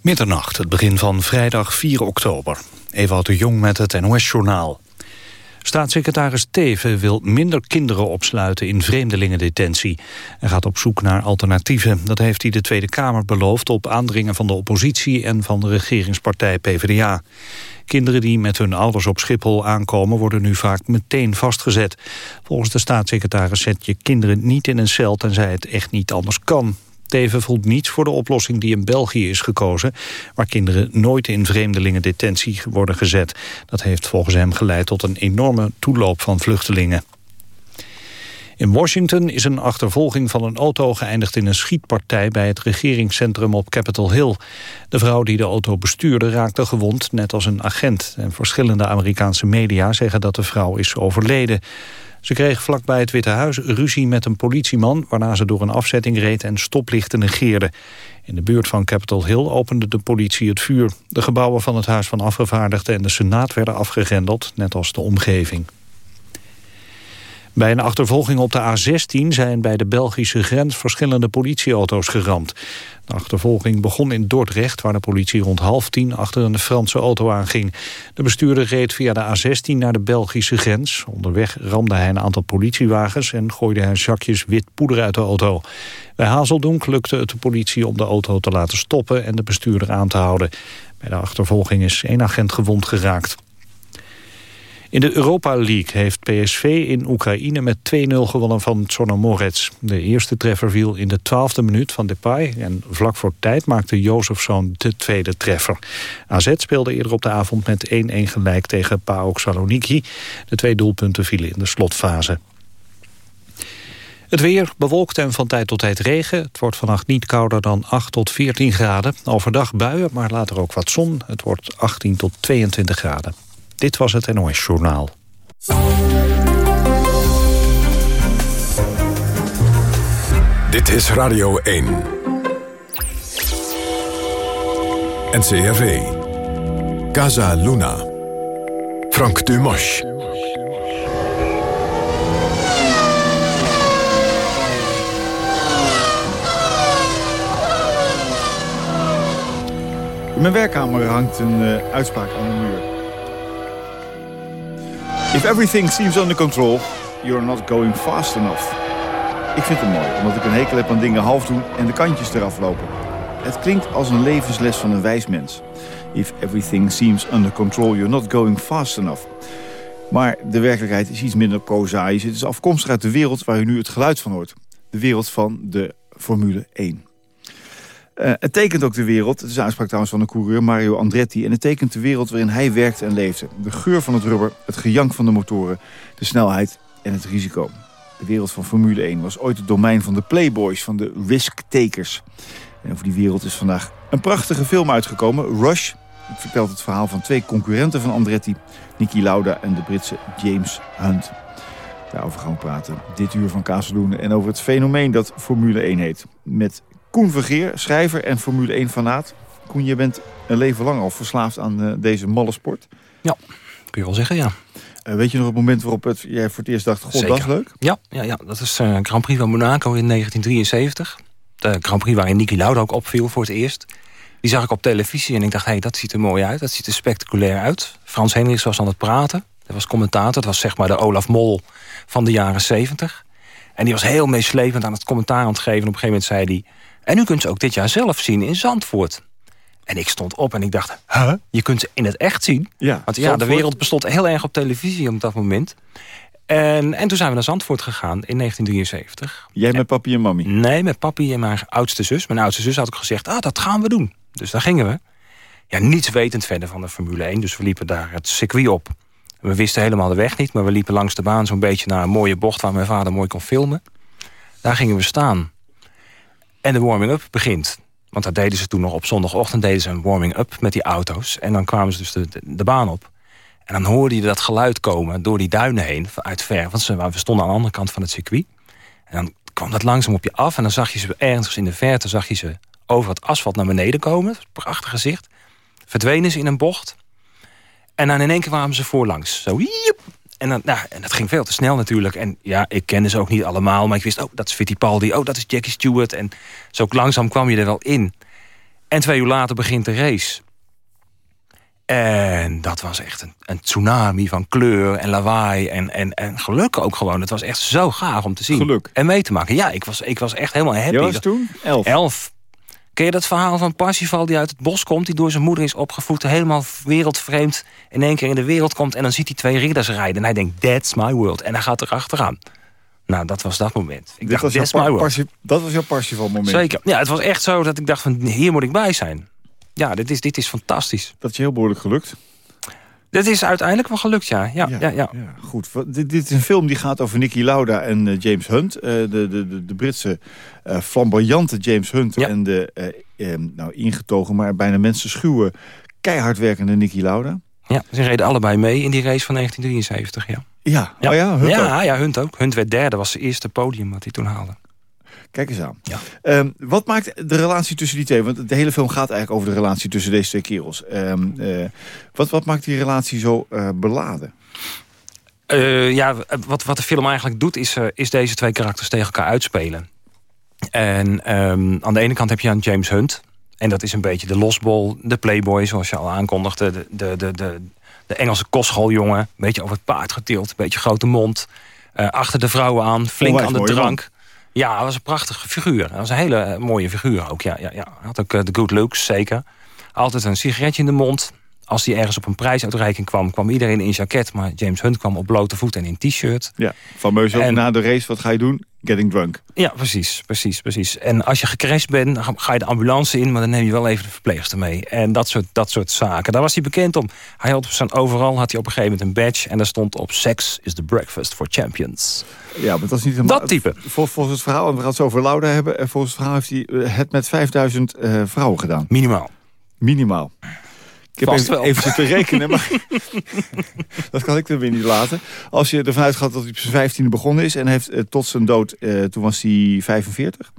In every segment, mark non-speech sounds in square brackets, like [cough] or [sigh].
Middernacht, het begin van vrijdag 4 oktober. Ewout de Jong met het NOS-journaal. Staatssecretaris Teven wil minder kinderen opsluiten in vreemdelingendetentie. Hij gaat op zoek naar alternatieven. Dat heeft hij de Tweede Kamer beloofd op aandringen van de oppositie en van de regeringspartij PvdA. Kinderen die met hun ouders op Schiphol aankomen worden nu vaak meteen vastgezet. Volgens de staatssecretaris zet je kinderen niet in een cel tenzij het echt niet anders kan. Teven voelt niets voor de oplossing die in België is gekozen... waar kinderen nooit in vreemdelingendetentie worden gezet. Dat heeft volgens hem geleid tot een enorme toeloop van vluchtelingen. In Washington is een achtervolging van een auto geëindigd in een schietpartij bij het regeringscentrum op Capitol Hill. De vrouw die de auto bestuurde raakte gewond, net als een agent. En verschillende Amerikaanse media zeggen dat de vrouw is overleden. Ze kreeg vlakbij het Witte Huis ruzie met een politieman... waarna ze door een afzetting reed en stoplichten negeerde. In de buurt van Capitol Hill opende de politie het vuur. De gebouwen van het Huis van Afgevaardigden en de Senaat werden afgegrendeld... net als de omgeving. Bij een achtervolging op de A16 zijn bij de Belgische grens verschillende politieauto's geramd. De achtervolging begon in Dordrecht, waar de politie rond half tien achter een Franse auto aanging. De bestuurder reed via de A16 naar de Belgische grens. Onderweg ramde hij een aantal politiewagens en gooide hij zakjes wit poeder uit de auto. Bij Hazeldonk lukte het de politie om de auto te laten stoppen en de bestuurder aan te houden. Bij de achtervolging is één agent gewond geraakt. In de Europa League heeft PSV in Oekraïne met 2-0 gewonnen van Tsonomorets. De eerste treffer viel in de twaalfde minuut van Depay... en vlak voor tijd maakte Jozefzoon de tweede treffer. AZ speelde eerder op de avond met 1-1 gelijk tegen PAOK Saloniki. De twee doelpunten vielen in de slotfase. Het weer bewolkt en van tijd tot tijd regen. Het wordt vannacht niet kouder dan 8 tot 14 graden. Overdag buien, maar later ook wat zon. Het wordt 18 tot 22 graden. Dit was het NOS Journaal. Dit is Radio 1. NCRV. Casa Luna. Frank Dumas. In mijn werkkamer hangt een uh, uitspraak aan. If everything seems under control, you're not going fast enough. Ik vind het mooi, omdat ik een hekel heb aan dingen half doen en de kantjes eraf lopen. Het klinkt als een levensles van een wijs mens. If everything seems under control, you're not going fast enough. Maar de werkelijkheid is iets minder prozaïs. Het is afkomstig uit de wereld waar u nu het geluid van hoort. De wereld van de Formule 1. Uh, het tekent ook de wereld, het is een uitspraak trouwens van de coureur Mario Andretti... en het tekent de wereld waarin hij werkte en leefde. De geur van het rubber, het gejank van de motoren, de snelheid en het risico. De wereld van Formule 1 was ooit het domein van de playboys, van de risk-takers. En over die wereld is vandaag een prachtige film uitgekomen, Rush. Het vertelt het verhaal van twee concurrenten van Andretti... Niki Lauda en de Britse James Hunt. Daarover gaan we praten dit uur van Kazeloenen... en over het fenomeen dat Formule 1 heet. Met Koen Vergeer, schrijver en Formule 1-fanaat. Koen, je bent een leven lang al verslaafd aan uh, deze malle sport. Ja, kun je wel zeggen, ja. Uh, weet je nog het moment waarop het, jij voor het eerst dacht... god, dat is leuk? Ja, ja, ja, dat is uh, Grand Prix van Monaco in 1973. De Grand Prix waarin Niki Lauda ook opviel voor het eerst. Die zag ik op televisie en ik dacht, hé, hey, dat ziet er mooi uit. Dat ziet er spectaculair uit. Frans Hendricks was aan het praten. Dat was commentator. Dat was zeg maar de Olaf Mol van de jaren 70. En die was heel meeslepend aan het commentaar aan het geven. En op een gegeven moment zei hij... En u kunt ze ook dit jaar zelf zien in Zandvoort. En ik stond op en ik dacht, huh? je kunt ze in het echt zien. Ja, Want ja, de wereld bestond heel erg op televisie op dat moment. En, en toen zijn we naar Zandvoort gegaan in 1973. Jij met papi en mami? Nee, met papi en mijn oudste zus. Mijn oudste zus had ook gezegd, ah, dat gaan we doen. Dus daar gingen we. Ja, niets wetend verder van de Formule 1. Dus we liepen daar het circuit op. We wisten helemaal de weg niet, maar we liepen langs de baan zo'n beetje naar een mooie bocht... waar mijn vader mooi kon filmen. Daar gingen we staan. En de warming-up begint. Want dat deden ze toen nog op zondagochtend deden ze een warming-up met die auto's. En dan kwamen ze dus de, de, baan op. En dan hoorde je dat geluid komen door die duinen heen, uit ver. Want ze, we stonden aan de andere kant van het circuit. En dan kwam dat langzaam op je af. En dan zag je ze ergens in de verte zag je ze over het asfalt naar beneden komen. Prachtig gezicht. Verdwenen ze in een bocht. En dan in één keer kwamen ze voorlangs. Zo, en, dan, nou, en dat ging veel te snel natuurlijk. En ja, ik kende ze ook niet allemaal. Maar ik wist, oh, dat is Fittipaldi. Oh, dat is Jackie Stewart. En zo langzaam kwam je er wel in. En twee uur later begint de race. En dat was echt een, een tsunami van kleur en lawaai en, en, en geluk ook gewoon. Het was echt zo gaaf om te zien. Geluk. En mee te maken. Ja, ik was, ik was echt helemaal happy. Je was toen elf. Elf. Ken je dat verhaal van Parsifal die uit het bos komt... die door zijn moeder is opgevoed, helemaal wereldvreemd... in één keer in de wereld komt en dan ziet hij twee ridders rijden. En hij denkt, that's my world. En hij gaat er achteraan. Nou, dat was dat moment. Ik dacht, was that's my world. Dat was jouw Parsifal moment. Zeker. Ja, het was echt zo dat ik dacht van, hier moet ik bij zijn. Ja, dit is, dit is fantastisch. Dat is je heel behoorlijk gelukt. Dit is uiteindelijk wel gelukt, ja. Ja, ja, ja. goed. Wat- Dit, dit is een film die gaat over Nicky Lauda en eh, James Hunt. eh, de, de, de, Britse eh, flamboyante James Hunt. Ja. En de nou, ingetogen, maar bijna mensen schuwe, keihard werkende Nicky Lauda. ja. Ze reden allebei mee in die race van 1973, ja. Ja, Ja, oh ja, Hunt ook. ja, ja, Hunt ook. Hunt werd derde, was zijn eerste podium wat hij toen haalde. Kijk eens aan. Ja. Ehm, wat maakt de relatie tussen die twee? Want de hele film gaat eigenlijk over de relatie tussen deze twee kerels. Ehm, eh, wat, wat maakt die relatie zo eh, beladen? Eh, ja, wat, wat de film eigenlijk doet, is, is deze twee karakters tegen elkaar uitspelen. En ehm, aan de ene kant heb je aan James Hunt. En dat is een beetje de losbol, de playboy, zoals je al aankondigde. De, de, de, de, de Engelse kostschooljongen. Een beetje over het paard getild, een beetje grote mond. Achter de vrouwen aan, flink Onwijs aan de drank. Ja, hij was een prachtige figuur. Hij was een hele eh, mooie figuur ook. Ja, ja, ja. Hij had ook eh, de good looks, zeker. Altijd een sigaretje in de mond. Als hij ergens op een prijsuitreiking kwam, kwam iedereen in jacket. Maar James Hunt kwam op blote voet en in t-shirt. Ja, van Meus ook En- na de race, wat ga je doen? Getting drunk. Ja, precies, precies, precies. En als je gecrashed bent, ga- je de ambulance in... maar dan neem je wel even de verpleegster mee. En dat soort, dat soort zaken. Daar was hij bekend om. Hij had op zijn overal had hij op een gegeven moment een badge... en daar stond op Sex is the breakfast for champions. Ja, maar dat is niet helemaal... Dat type. Vol- volgens het verhaal, en we gaan het zo over Lauda hebben... eh, volgens het verhaal heeft hij eh, het met 5000 eh, vrouwen gedaan. Minimaal. Minimaal. Ik heb even, wel. even zitten rekenen, maar [laughs] dat kan ik er weer niet laten. Als je ervan uitgaat dat hij op zijn vijftiende begonnen is... en heeft eh, tot zijn dood, eh, toen was hij 45...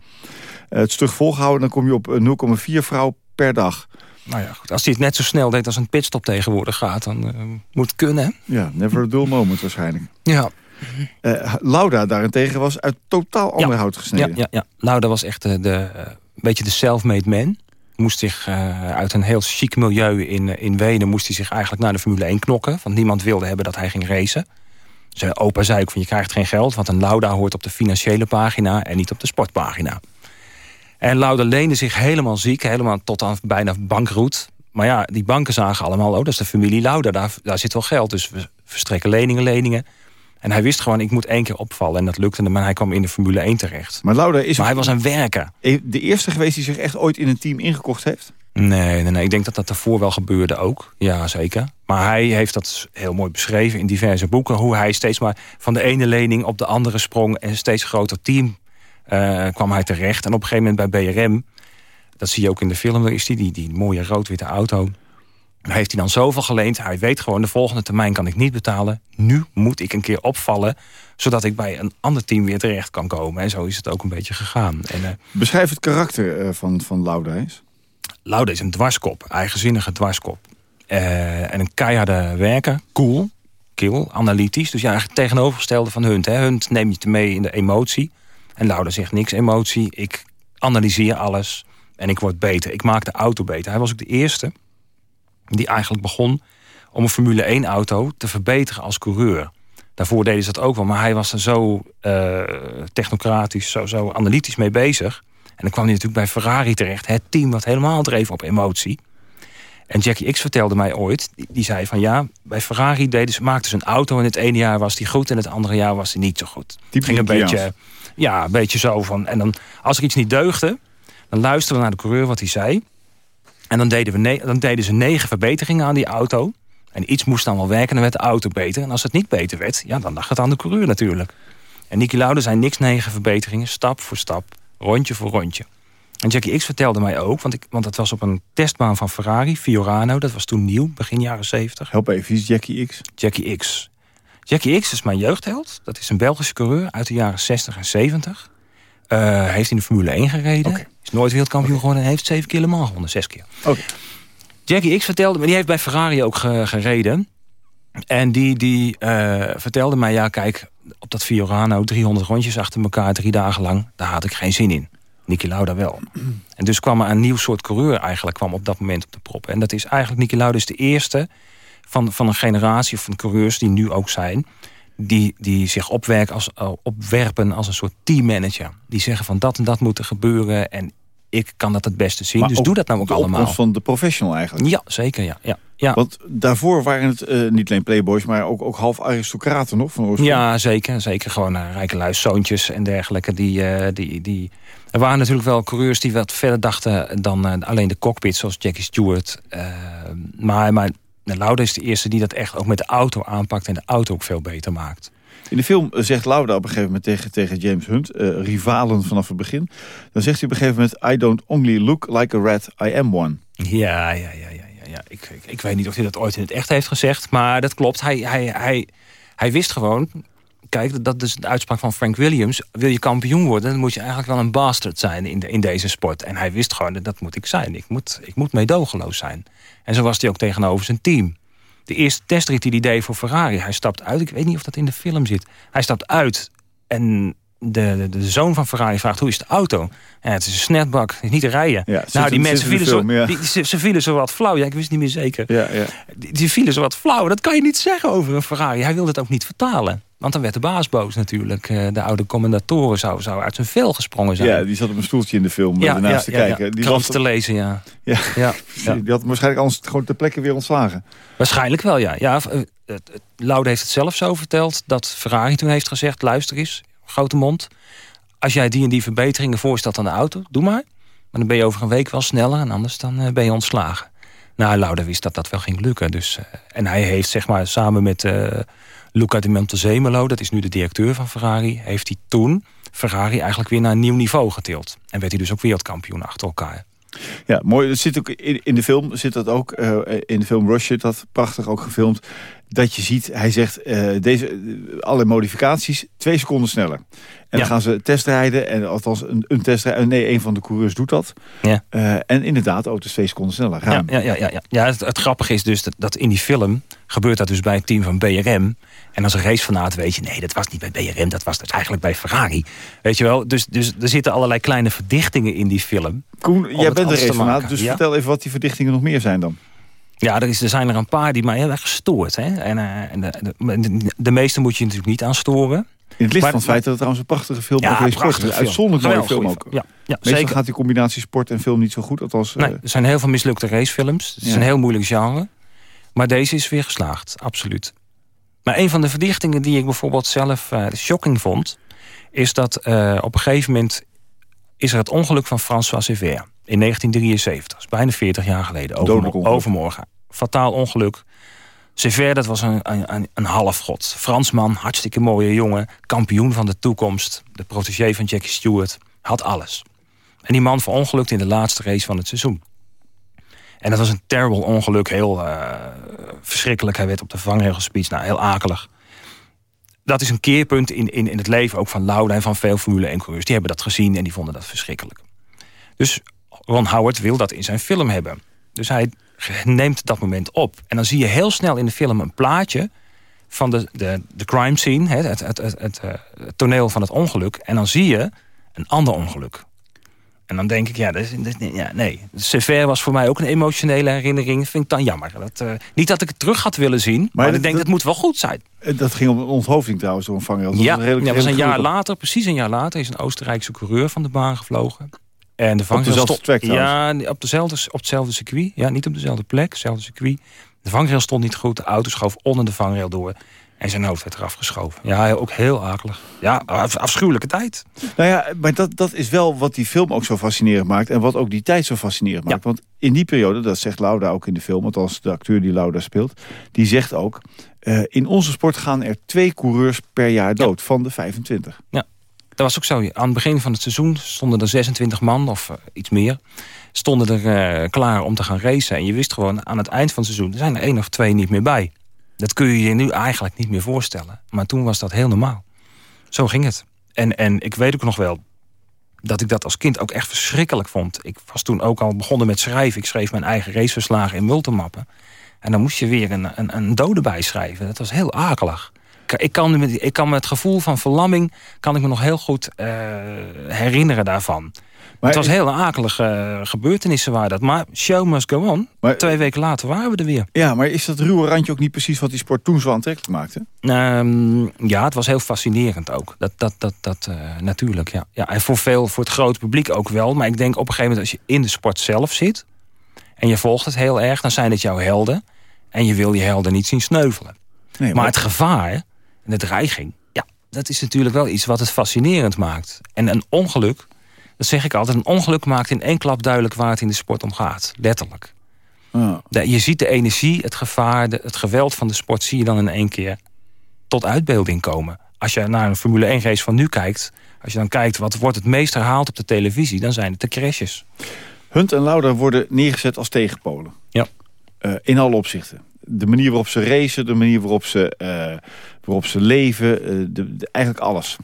eh, het stug volgehouden, dan kom je op eh, 0,4 vrouw per dag. Nou ja, goed. Als hij het net zo snel deed als een pitstop tegenwoordig gaat... dan eh, moet het kunnen, hè? Ja, never a dull moment waarschijnlijk. Ja. Eh, Lauda daarentegen was uit totaal ander hout Ja, gesneden. ja, ja. Nou, dat was echt de, de, een beetje de self-made man. Moest zich eh, uit een heel chic milieu in, eh, in Wenen... moest hij zich eigenlijk naar de Formule 1 knokken. Want niemand wilde hebben dat hij ging racen. Zijn opa zei ook van je krijgt geen geld... want een Lauda hoort op de financiële pagina en niet op de sportpagina. En Lauda leende zich helemaal ziek, helemaal tot aan bijna bankroet. Maar ja, die banken zagen allemaal... oh, dat is de familie Lauda, daar, daar zit wel geld. Dus we verstrekken leningen, leningen... En hij wist gewoon, ik moet één keer opvallen. En dat lukte hem, maar hij kwam in de Formule 1 terecht. Maar Lauda is Maar hij was een werker. de eerste geweest die zich echt ooit in een team ingekocht heeft. Nee, nee, nee, ik denk dat dat daarvoor wel gebeurde ook. Ja, zeker. Maar hij heeft dat heel mooi beschreven in diverse boeken... hoe hij steeds maar van de ene lening op de andere sprong... en een steeds groter team eh, kwam hij terecht. En op een gegeven moment bij BRM... dat zie je ook in de film, is die, die, die mooie rood-witte auto... Daar heeft hij dan zoveel geleend. Hij weet gewoon, de volgende termijn kan ik niet betalen. Nu moet ik een keer opvallen... zodat ik bij een ander team weer terecht kan komen. En zo is het ook een beetje gegaan. En, eh, Beschrijf het karakter eh, van, van eens. Laude is een dwarskop, eigenzinnige dwarskop. Eh, en een keiharde werker, cool, kill, analytisch. Dus ja, het tegenovergestelde van Hunt. Hè. Hunt neemt je mee in de emotie. En Laude zegt niks emotie. Ik analyseer alles en ik word beter. Ik maak de auto beter. Hij was ook de eerste die eigenlijk begon om een Formule 1 auto te verbeteren als coureur. Daarvoor deden ze dat ook wel, maar hij was er zo eh, technocratisch, zo, zo analytisch mee bezig. En dan kwam hij natuurlijk bij Ferrari terecht. Het team wat helemaal dreef op emotie. En Jackie X vertelde mij ooit, die, die zei van ja, bij Ferrari deden ze, maakten ze een auto... en het ene jaar was die goed en het andere jaar was die niet zo goed. Het ging een beetje, ja, een beetje zo van... En dan, als er iets niet deugde, dan luisterden we naar de coureur wat hij zei... En dan deden, we dan deden ze negen verbeteringen aan die auto. En iets moest dan wel werken, dan werd de auto beter. En als het niet beter werd, ja, dan lag het aan de coureur natuurlijk. En Niki Lauda zijn niks negen verbeteringen, stap voor stap, rondje voor rondje. En Jackie X vertelde mij ook, want, ik, want dat was op een testbaan van Ferrari, Fiorano. Dat was toen nieuw, begin jaren 70. Help even, is Jackie X. Jackie X. Jackie X is mijn jeugdheld. Dat is een Belgische coureur uit de jaren 60 en 70. Eh, heeft in de Formule 1 gereden. Is nooit wereldkampioen geworden en heeft zeven keer Le Mans gewonnen. Zes keer. Oké. Jackie X vertelde me, die heeft bij Ferrari ook ge- gereden. En die, die eh, vertelde mij, ja kijk, op dat Fiorano 300 rondjes achter elkaar, drie dagen lang, daar had ik geen zin in. Niki Lauda wel. En dus kwam er een nieuw soort coureur eigenlijk kwam op dat moment op de prop. En dat is eigenlijk, Niki Lauda is de eerste van, van een generatie van coureurs die nu ook zijn... die, die zich opwerken als, uh, opwerpen als een soort teammanager. Die zeggen van dat en dat moet er gebeuren... en ik kan dat het beste zien, dus doe dat nou ook de allemaal. van de professional eigenlijk. Ja, zeker, ja. ja, ja. Want daarvoor waren het uh, niet alleen playboys... maar ook, ook half aristocraten nog van oorsprong. Ja, zeker. Zeker gewoon uh, rijke luiszoontjes en dergelijke. Die, uh, die, die... Er waren natuurlijk wel coureurs die wat verder dachten... dan alleen de cockpit, zoals Jackie Stewart. maar, maar Lauda is de eerste die dat echt ook met de auto aanpakt... en de auto ook veel beter maakt. In de film zegt Lauda op een gegeven moment tegen, tegen James Hunt... Uh, rivalen vanaf het begin. Dan zegt hij op een gegeven moment... I don't only look like a rat, I am one. Ja, ja, ja, ja. ja, ja. Ik, ik, ik weet niet of hij dat ooit in het echt heeft gezegd... maar dat klopt. Hij, hij, hij, hij wist gewoon... Kijk, dat is de uitspraak van Frank Williams. Wil je kampioen worden, dan moet je eigenlijk wel een bastard zijn in, de, in deze sport. En hij wist gewoon, dat moet ik zijn. Ik moet, ik moet meedogenloos zijn. En zo was hij ook tegenover zijn team de eerste testrit die hij deed voor Ferrari. Hij stapt uit, ik weet niet of dat in de film zit. Hij stapt uit en de, de, de zoon van Ferrari vraagt hoe is de auto? Ja, het is een snetbak, het is niet te rijden. Ja, nou, die mensen vielen, film, zo, ja. die, ze, ze, vielen zo wat flauw. Ja, ik wist niet meer zeker. Ja, ja. Die, die vielen zo wat flauw. Dat kan je niet zeggen over een Ferrari. Hij wilde het ook niet vertalen. Want dan werd de baas boos natuurlijk. De oude commendatoren zou, zou uit zijn vel gesprongen zijn. Ja, die zat op een stoeltje in de film ja, ernaast ja, te kijken. Ja, die was te lezen, ja. Ja, [laughs] ja, die had waarschijnlijk anders gewoon ter plekke weer ontslagen. Waarschijnlijk wel, ja. ja Laude heeft het zelf zo verteld... dat Ferrari toen heeft gezegd... luister eens, grote mond... als jij die en die verbeteringen voorstelt aan de auto, doe maar. Maar dan ben je over een week wel sneller... en anders dan ben je ontslagen. Nou, Laude wist dat dat wel ging lukken. Dus, en hij heeft zeg maar samen met... Uh, Luca di Montezemolo, dat is nu de directeur van Ferrari... heeft hij toen Ferrari eigenlijk weer naar een nieuw niveau getild. En werd hij dus ook wereldkampioen achter elkaar. Ja, mooi. Dat zit ook in, in de film zit dat ook. Uh, in de film Rush zit dat prachtig ook gefilmd. Dat je ziet, hij zegt, uh, deze, alle modificaties twee seconden sneller. En ja. dan gaan ze testrijden. En althans, een, een testrijden. Nee, een van de coureurs doet dat. Ja. Uh, en inderdaad, auto's twee seconden sneller gaan. Ja, ja, ja, ja. ja het, het grappige is dus dat, dat in die film gebeurt dat dus bij het team van BRM. En als een racefanaat weet je, nee, dat was niet bij BRM, dat was dus eigenlijk bij Ferrari. Weet je wel, dus, dus er zitten allerlei kleine verdichtingen in die film. Koen, jij bent een racefanaat, dus vertel even wat die verdichtingen nog meer zijn dan. Ja, er, is, er zijn er een paar die mij heel erg gestoord. Hè? En, uh, en de, de, de, meeste moet je natuurlijk niet aanstoren. In het licht maar, van het feit dat het trouwens een prachtige film ja, over is. Uitzonderlijk mooie film ook. Ja, ja, Meestal zeker. gaat die combinatie sport en film niet zo goed. Althans, nee, er zijn heel veel mislukte racefilms. Het is ja. een heel moeilijk genre. Maar deze is weer geslaagd, absoluut. Maar een van de verdichtingen die ik bijvoorbeeld zelf uh, shocking vond... is dat uh, op een gegeven moment is er het ongeluk van François Sever. In 1973, dat is bijna 40 jaar geleden. Overmorgen. overmorgen. Fataal ongeluk. Sever, dat was een, een, een halfgod. Fransman, hartstikke mooie jongen. Kampioen van de toekomst. De protégé van Jackie Stewart. Had alles. En die man verongelukte in de laatste race van het seizoen. En dat was een terrible ongeluk. Heel uh, verschrikkelijk. Hij werd op de vangrail gespeecht. Nou, heel akelig. Dat is een keerpunt in, in, in het leven ook van Lauda en van veel Formule 1 coureurs. Die hebben dat gezien en die vonden dat verschrikkelijk. Dus Ron Howard wil dat in zijn film hebben. Dus hij neemt dat moment op. En dan zie je heel snel in de film een plaatje van de, de, de crime scene, het, het, het, het, het, toneel van het ongeluk. En dan zie je een ander ongeluk. En dan denk ik, ja, dat is, dat is, ja nee. Sever was voor mij ook een emotionele herinnering. vind ik dan jammer. Dat, uh, niet dat ik het terug had willen zien, maar, maar ik denk dat, het moet wel goed zijn. Dat ging om een onthoofding trouwens door een vangrail. Ja, dat ja, was een jaar later, precies een jaar later... is een Oostenrijkse coureur van de baan gevlogen. En de vangrail op dezelfde Ja, op, dezelfde, op hetzelfde circuit. Ja, niet op dezelfde plek, hetzelfde circuit. De vangrail stond niet goed. De auto schoof onder de vangrail door. En zijn hoofd werd eraf geschoven. Ja, ook heel akelig. Ja, afschuwelijke tijd. Nou ja, maar dat, dat is wel wat die film ook zo fascinerend maakt. En wat ook die tijd zo fascinerend maakt. Ja. Want in die periode, dat zegt Lauda ook in de film... althans de acteur die Lauda speelt... die zegt ook... Uh, in onze sport gaan er twee coureurs per jaar dood. Ja. Van de 25. Ja, was ook zo. Aan het begin van het seizoen stonden er 26 man of uh, iets meer... stonden er uh, klaar om te gaan racen. En je wist gewoon, aan het eind van het seizoen... er zijn er één of twee niet meer bij. Dat kun je je nu eigenlijk niet meer voorstellen. Maar toen was dat heel normaal. Zo ging het. En, en ik weet ook nog wel dat ik dat als kind ook echt verschrikkelijk vond. Ik was toen ook al begonnen met schrijven. Ik schreef mijn eigen raceverslagen in multimappen. En dan moest je weer een, een, een dode bijschrijven. Dat was heel akelig. Ik kan, ik kan me het gevoel van verlamming... kan ik me nog heel goed uh, herinneren daarvan. het was hele akelige uh, gebeurtenissen waar dat. Maar show must go on. Maar, Twee weken later waren we er weer. Ja, maar is dat ruwe randje ook niet precies wat die sport toen zo aantrekkelijk maakte? Um, ja, het was heel fascinerend ook. Dat, dat, dat, dat uh, natuurlijk, ja. ja. En voor, veel, voor het grote publiek ook wel. Maar ik denk op een gegeven moment als je in de sport zelf zit... en je volgt het heel erg, dan zijn het jouw helden. En je wil je helden niet zien sneuvelen. Nee, maar... maar het gevaar en de dreiging... ja, dat is natuurlijk wel iets wat het fascinerend maakt. En een ongeluk dat zeg ik altijd, een ongeluk maakt in één klap duidelijk waar het in de sport om gaat. Letterlijk. Je ziet de energie, het gevaar, het geweld van de sport... zie je dan in één keer tot uitbeelding komen. Als je naar een Formule 1 race van nu kijkt... als je dan kijkt wat wordt het meest herhaald op de televisie... dan zijn het de crashes. Hunt en Lauda worden neergezet als tegenpolen. Ja. Uh, in alle opzichten. De manier waarop ze racen, de manier waarop ze, uh, waarop ze leven... De, eigenlijk alles.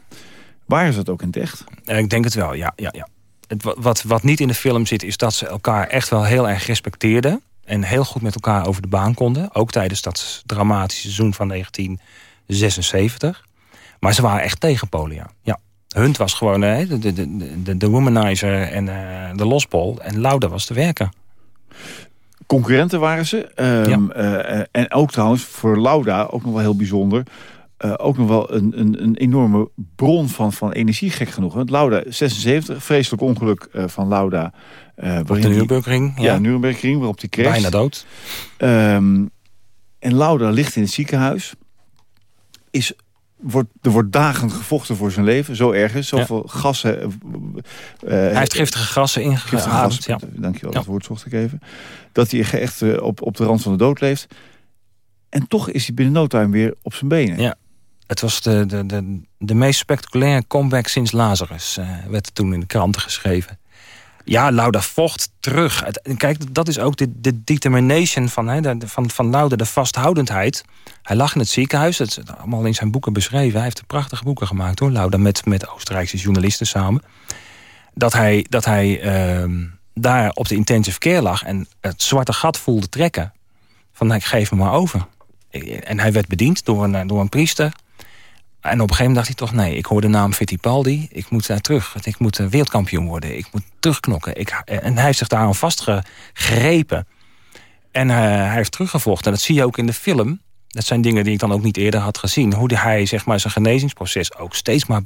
Waar is dat ook in echt? Ik denk het wel, ja. ja, ja. Het, wat, wat niet in de film zit, is dat ze elkaar echt wel heel erg respecteerden. En heel goed met elkaar over de baan konden. Ook tijdens dat dramatische seizoen van 1976. Maar ze waren echt tegenpolen, ja. ja. Hunt was gewoon uh, de, de, de, de womanizer en de losbol. En Lauda was de werker. Concurrenten waren ze. Um, ja. uh, en ook trouwens voor Lauda, ook nog wel heel bijzonder... Uh, ook nog wel een, een, een, enorme bron van, van energie, gek genoeg. Want Lauda 76, vreselijk ongeluk uh, van Lauda. Uh, op de Nürburgring. Ja, ja Nürburgring, waarop die crash. Bijna dood. Um, en Lauda ligt in het ziekenhuis. Is, wordt, er wordt dagen gevochten voor zijn leven. Zo ergens. Zoveel ja. gassen. hij heeft giftige gassen ingehaald. Ja. Dankjewel, ja. dat woord zocht ik even. Dat hij echt op, op de rand van de dood leeft. En toch is hij binnen no time weer op zijn benen. Ja. Het was de, de, de, de meest spectaculaire comeback sinds Lazarus, uh, werd toen in de kranten geschreven. Ja, Lauda vocht terug. Kijk, dat is ook de, de determination van, hè, de, van, van Lauda, de vasthoudendheid. Hij lag in het ziekenhuis, dat is allemaal in zijn boeken beschreven. Hij heeft prachtige boeken gemaakt hoor, Lauda, met, met Oostenrijkse journalisten samen. Dat hij, dat hij uh, daar op de intensive care lag en het zwarte gat voelde trekken. Van, ik geef me maar over. En hij werd bediend door een, door een priester. En op een gegeven moment dacht hij toch... nee, ik hoor de naam Fittipaldi, ik moet daar terug. Ik moet eh, wereldkampioen worden, ik moet terugknokken. Ik, en hij heeft zich daar aan vastgegrepen. En uh, hij heeft teruggevochten. En dat zie je ook in de film. Dat zijn dingen die ik dan ook niet eerder had gezien. Hoe hij zeg maar, zijn genezingsproces ook steeds maar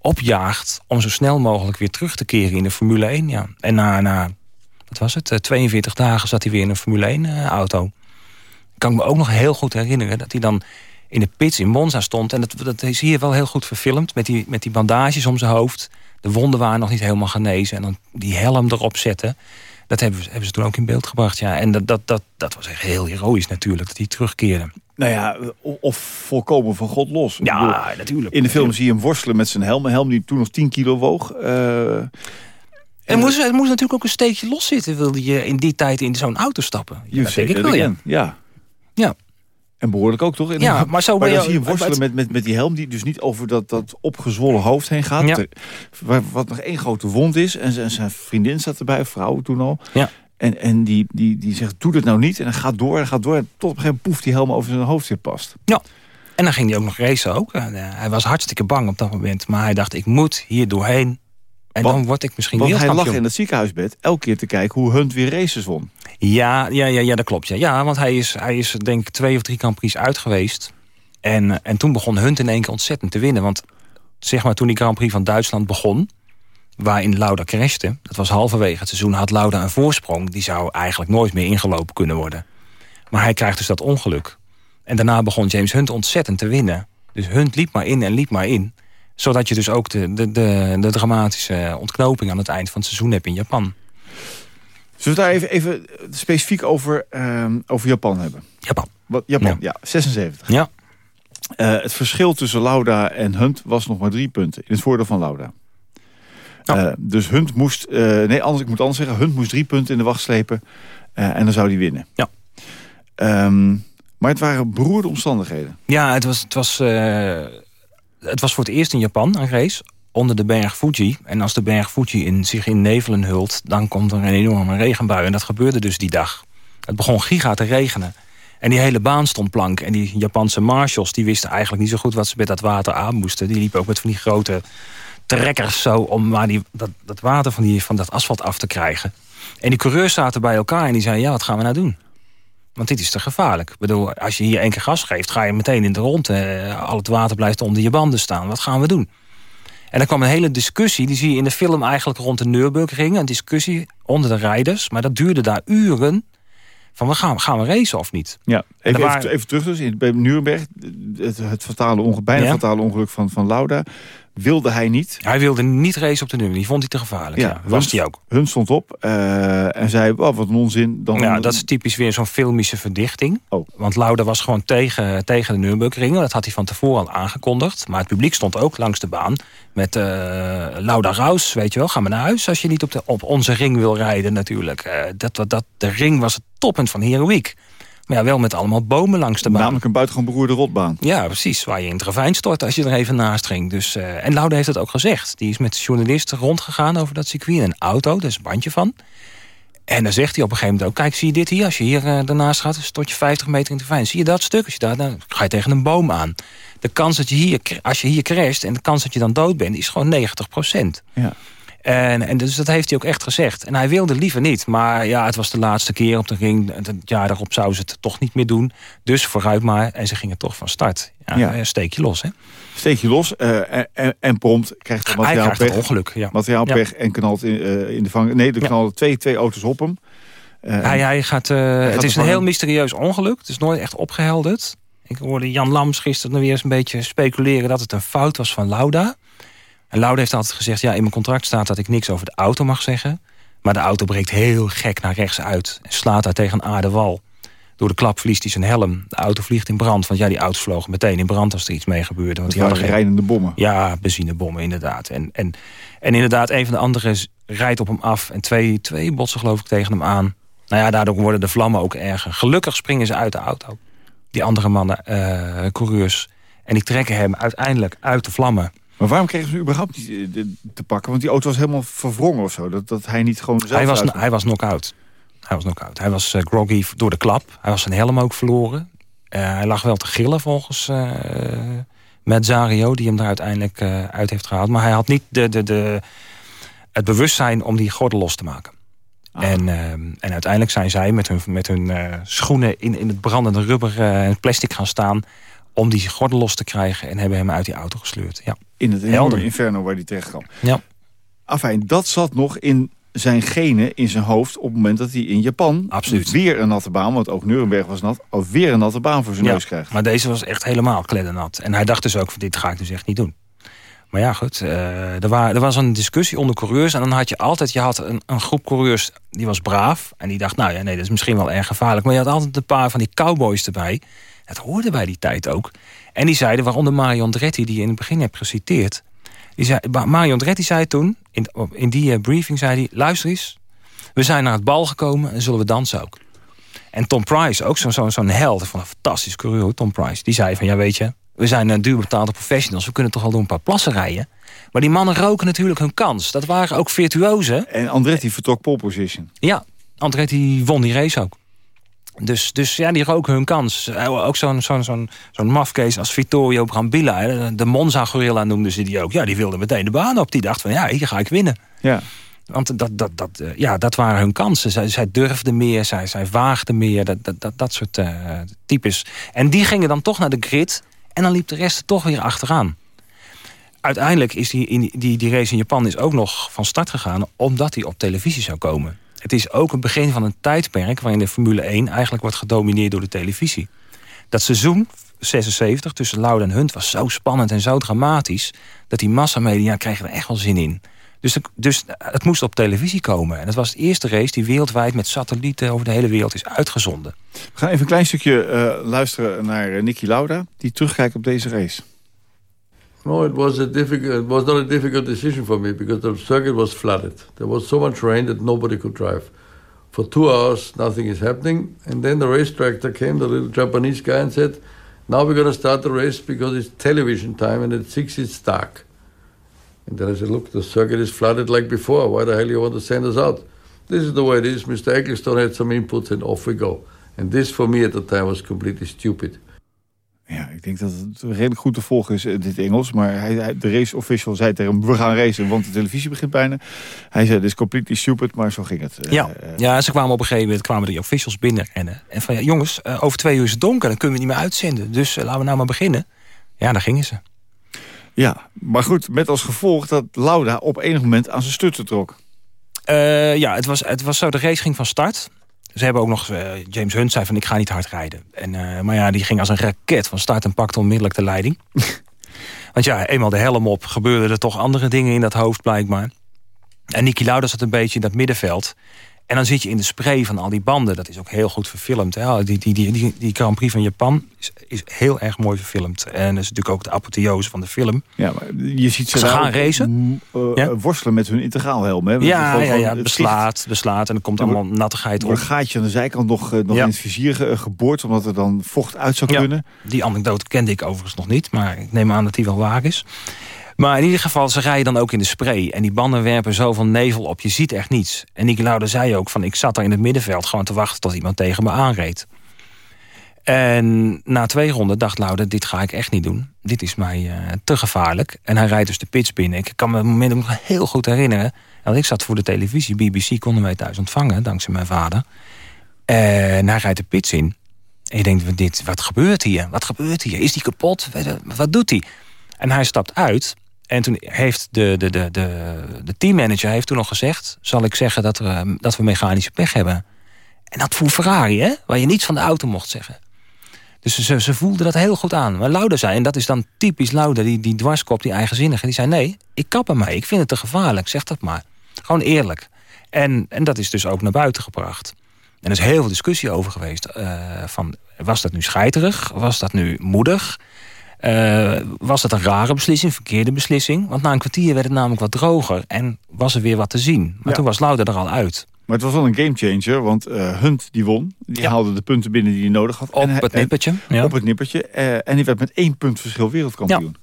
opjaagt... om zo snel mogelijk weer terug te keren in de Formule 1. Ja. En na, na wat was het, 42 eh, dagen zat hij weer in een Formule 1-auto. kan ik me ook nog heel goed herinneren... dat hij dan in de pits in Monza stond. En dat, dat is hier wel heel goed verfilmd. Met die, met die bandages om zijn hoofd. De wonden waren nog niet helemaal genezen. En dan die helm erop zetten. Dat hebben, hebben ze toen ook in beeld gebracht. Ja. En dat, dat, dat, dat was echt heel heroïs natuurlijk. Dat hij terugkeerde. Nou ja, of volkomen van God los. Ja, natuurlijk. In de film zie je hem worstelen met zijn helm. Een helm die toen nog 10 kilo woog. Uh, en moest, het moest natuurlijk ook een steekje los zitten. Wilde je in die tijd in zo'n auto stappen? Ja, dat denk ik wel, ja. ja. Ja. En behoorlijk ook, toch? ja, maar zo maar dan zie je worstelen met, met, met die helm... die dus niet over dat, dat opgezwollen hoofd heen gaat. Ja. wat nog één grote wond is. En zijn vriendin zat erbij, vrouw toen al. Ja. En, en die, die, die zegt, doe dat nou niet. En dan gaat door en gaat door. En tot op een gegeven moment poeft die helm over zijn hoofd weer past. Ja. En dan ging hij ook nog racen ook. En, uh, hij was hartstikke bang op dat moment. Maar hij dacht, ik moet hier doorheen. En dan word ik misschien Want hij lag in het ziekenhuisbed elke keer te kijken hoe Hunt weer races won. Ja, ja, ja, ja dat klopt. Ja. ja, want hij is, hij is denk ik twee of drie Grand Prix uit geweest. En, en toen begon Hunt in één keer ontzettend te winnen. Want zeg maar toen die Grand Prix van Duitsland begon... waarin Lauda crashte, dat was halverwege het seizoen... had Lauda een voorsprong, die zou eigenlijk nooit meer ingelopen kunnen worden. Maar hij krijgt dus dat ongeluk. En daarna begon James Hunt ontzettend te winnen. Dus Hunt liep maar in en liep maar in zodat je dus ook de, de, de dramatische ontknoping aan het eind van het seizoen hebt in Japan. Zullen we daar even, even specifiek over, uh, over Japan hebben? Japan. Wat, Japan, ja. ja 76. Ja. Uh, het verschil tussen Lauda en Hunt was nog maar drie punten. In het voordeel van Lauda. Oh. Uh, dus Hunt moest... Uh, nee, anders, ik moet anders zeggen. Hunt moest drie punten in de wacht slepen. en dan zou hij winnen. Ja. Um, maar het waren beroerde omstandigheden. Ja, het was... Het was het was voor het eerst in Japan een race onder de berg Fuji. En als de berg Fuji in, zich in nevelen hult... dan komt er een enorme regenbui. En dat gebeurde dus die dag. Het begon giga te regenen. En die hele baan stond plank. En die Japanse marshals die wisten eigenlijk niet zo goed... wat ze met dat water aan moesten. Die liepen ook met van die grote trekkers zo om maar die, dat, dat water van, die, van dat asfalt af te krijgen. En die coureurs zaten bij elkaar en die zeiden, ja, wat gaan we nou doen? Want dit is te gevaarlijk. Ik bedoel, als je hier één keer gas geeft, ga je meteen in de rond. Eh, al het water blijft onder je banden staan. Wat gaan we doen? En er kwam een hele discussie, die zie je in de film eigenlijk rond de Nürburgring. Een discussie onder de rijders, maar dat duurde daar uren. Van, we gaan, gaan we racen of niet? Ja, even, even, terug dus, bij Nürburgring, het, het fatale bijna fatale ongeluk van, van Lauda wilde hij niet. Hij wilde niet racen op de nummer. Die vond hij te gevaarlijk. Ja, was hij ook. Hun stond op uh, en zei, oh, wat een onzin. Dan, ja, dat is typisch weer zo'n filmische verdichting. Oh. Want Lauda was gewoon tegen, tegen de Nürburgring. Dat had hij van tevoren al aangekondigd. Maar het publiek stond ook langs de baan. Met uh, Lauda Raus, weet je wel. Ga maar naar huis als je niet op, de, op onze ring wil rijden natuurlijk. Uh, dat, dat, de ring was het toppunt van heroïek. Maar ja, wel met allemaal bomen langs de baan. Namelijk een buitengewoon beroerde rotbaan. Ja, precies. Waar je in het ravijn stort als je er even naast ging. Dus, uh, en Laude heeft het ook gezegd. Die is met journalisten rondgegaan over dat circuit. In een auto, daar is een bandje van. En dan zegt hij op een gegeven moment ook... kijk, zie je dit hier? Als je hier uh, daarnaast gaat, stort je 50 meter in het ravijn. Zie je dat stuk? Als je daar, dan ga je tegen een boom aan. De kans dat je hier, als je hier crasht en de kans dat je dan dood bent... is gewoon 90 procent. Ja. En, en dus dat heeft hij ook echt gezegd. En hij wilde liever niet. Maar ja, het was de laatste keer op de ring. Het jaar daarop zou ze het toch niet meer doen. Dus vooruit maar. En ze gingen toch van start. Ja, ja. Steek je los, hè? Steek je los. Uh, en, en prompt krijgt het materiaal krijgt ongeluk, ja. Materiaal ja. en knalt in, uh, in de vang. Nee, er knallen twee, twee auto's op hem. Uh, hij, hij gaat, hij het is een heel mysterieus ongeluk. Het is nooit echt opgehelderd. Ik hoorde Jan Lams gisteren weer eens een beetje speculeren... dat het een fout was van Lauda. En Laude heeft altijd gezegd... ja, in mijn contract staat dat ik niks over de auto mag zeggen. Maar de auto breekt heel gek naar rechts uit. En slaat daar tegen een aardewal. Door de klap verliest hij zijn helm. De auto vliegt in brand. Want ja, die auto's vlogen meteen in brand als er iets mee gebeurde. Want die hadden geen... rijdende bommen. Ja, benzinebommen inderdaad. En, en, en inderdaad, een van de anderen rijdt op hem af. En twee, twee botsen geloof ik tegen hem aan. Nou ja, daardoor worden de vlammen ook erger. Gelukkig springen ze uit de auto. Die andere mannen, uh, coureurs. En die trekken hem uiteindelijk uit de vlammen. Maar waarom kregen ze überhaupt niet eh, te pakken? Want die auto was helemaal verwrongen of zo. Dat, dat hij niet gewoon zelf Hij was, hij was knock-out. Hij was knock-out. Hij was uh, groggy door de klap. Hij was zijn helm ook verloren. Uh, hij lag wel te gillen volgens uh, met Zario... die hem daar uiteindelijk uit heeft gehaald. Maar hij had niet de, de, de, het bewustzijn om die gordel los te maken. Ah. En, en uiteindelijk zijn zij met hun, met hun schoenen in, in het brandende rubber en plastic gaan staan om die gordel los te krijgen... en hebben hem uit die auto gesleurd. Ja. In het enorme inferno waar hij terecht kwam. Ja. Afijn, dat zat nog in zijn genen in zijn hoofd... op het moment dat hij in Japan Absoluut. weer een natte baan... want ook Nuremberg was nat, weer een natte baan voor zijn neus krijgt. Maar deze was echt helemaal kleddernat. En hij dacht dus ook, van dit ga ik dus echt niet doen. Maar ja, goed, uh, er, waar, er, was een discussie onder coureurs... en dan had je altijd, je had een, een, groep coureurs die was braaf... en die dacht, nou ja, nee, dat is misschien wel erg gevaarlijk... maar je had altijd een paar van die cowboys erbij... Het hoorde bij die tijd ook. En die zeiden, waaronder Mario Andretti, die je in het begin hebt geciteerd. Die zei, Mario Andretti zei toen, in, in die eh, briefing zei hij... luister eens, we zijn naar het bal gekomen en zullen we dansen ook. En Tom Price, ook zo'n zo, zo held van een fantastisch coureur, Tom Price... die zei van, ja weet je, we zijn een duur betaalde professionals... we kunnen toch al door een paar plassen rijden... Maar die mannen roken natuurlijk hun kans. Dat waren ook virtuozen. En Andretti vertrok pole position. Ja, Andretti won die race ook. Dus, dus ja, die roken hun kans. Eh, ook zo'n zo'n zo'n zo'n mafkees als Vittorio Brambilla. De Monza-gorilla noemden ze die ook. Ja, die wilde meteen de baan op. Die dacht van, ja, hier ga ik winnen. Ja. Want dat, dat, dat, eh, ja, dat waren hun kansen. Zij, zij durfden meer, zij, zij waagden meer. Dat, dat, dat, dat soort uh, types. En die gingen dan toch naar de grid. En dan liep de rest er toch weer achteraan. Uiteindelijk is die, die, die race in Japan is ook nog van start gegaan... omdat hij op televisie zou komen. Het is ook het begin van een tijdperk... waarin de Formule 1 eigenlijk wordt gedomineerd door de televisie. Dat seizoen 76 tussen Lauda en Hunt was zo spannend en zo dramatisch... dat die massamedia kregen er echt wel zin in. Dus, dus het moest op televisie komen. En het was de eerste race die wereldwijd met satellieten over de hele wereld is uitgezonden. We gaan even een klein stukje uh, luisteren naar uh, Nicky Lauda... die terugkijkt op deze race. No, it was a difficult. It was not a difficult decision for me because the circuit was flooded. There was so much rain that nobody could drive. For two hours, nothing is happening, and then the race director came, the little Japanese guy, and said, "Now we're going to start the race because it's television time, and at six it's dark." And then I said, "Look, the circuit is flooded like before. Why the hell you want to send us out?" This is the way it is. Mr. Ecclestone had some inputs, and off we go. And this, for me at the time, was completely stupid. Ja, ik denk dat het redelijk goed te volgen is, dit Engels. Maar hij, de race official zei tegen hem, we gaan racen, want de televisie begint bijna. Hij zei, dit is completely stupid, maar zo ging het. Ja, ja ze kwamen op een gegeven moment, kwamen die officials binnen. En, en van, ja, jongens, over twee uur is het donker, dan kunnen we niet meer uitzenden. Dus laten we nou maar beginnen. Ja, daar gingen ze. Ja, maar goed, met als gevolg dat Lauda op enig moment aan zijn stutten trok. Ja, het was, het was zo, de race ging van start. Ze hebben ook nog, uh, James Hunt zei van ik ga niet hard rijden. En, uh, maar ja, die ging als een raket van start en pakte onmiddellijk de leiding. [laughs] Want ja, eenmaal de helm op gebeurden er toch andere dingen in dat hoofd blijkbaar. En Niki Lauda zat een beetje in dat middenveld. En dan zit je in de spray van al die banden. Dat is ook heel goed verfilmd. Hè? Die, die, die, die, die Grand Prix van Japan is, is heel erg mooi verfilmd. En dat is natuurlijk ook de apotheose van de film. Ja, maar je ziet ze, ze gaan racen. Uh, worstelen met hun integraalhelm. Hè? Ja, ja, ja, beslaat, beslaat. En er komt allemaal nattigheid op. Een gaatje aan de zijkant nog, nog ja. in het vizier geboord. Omdat er dan vocht uit zou kunnen. Die anekdote kende ik overigens nog niet. Maar ik neem aan dat die wel waar is. Maar in ieder geval, ze rijden dan ook in de spray. En die banden werpen zoveel nevel op, je ziet echt niets. En Nicky Lauda zei ook van, ik zat daar in het middenveld... gewoon te wachten tot iemand tegen me aanreed. En na twee ronden dacht Lauda, dit ga ik echt niet doen. Dit is mij uh, te gevaarlijk. En hij rijdt dus de pits binnen. Ik kan me het moment nog heel goed herinneren. Want ik zat voor de televisie. BBC konden mij thuis ontvangen, dankzij mijn vader. En hij rijdt de pits in. En je denkt, dit, wat gebeurt hier? Wat gebeurt hier? Is die kapot? Wat doet hij? En hij stapt uit. En toen heeft de, de, de, de, de teammanager heeft toen nog gezegd... zal ik zeggen dat we, dat we mechanische pech hebben. En dat voor Ferrari, hè? waar je niets van de auto mocht zeggen. Dus ze, ze voelden dat heel goed aan. Maar Lauda zei, en dat is dan typisch Lauda, die, die dwarskop, die eigenzinnige... die zei, nee, ik kap ermee, ik vind het te gevaarlijk, zeg dat maar. Gewoon eerlijk. En, en dat is dus ook naar buiten gebracht. En er is heel veel discussie over geweest. Uh, van, was dat nu scheiterig? Was dat nu moedig? Uh, was het een rare beslissing, een verkeerde beslissing? Want na een kwartier werd het namelijk wat droger en was er weer wat te zien. Maar toen was Lauda er al uit. Maar het was wel een gamechanger, want uh, Hunt die won. Die haalde de punten binnen die hij nodig had. Op het nippertje. Ja. Op het nippertje. Uh, en die werd met één punt verschil wereldkampioen. Ja.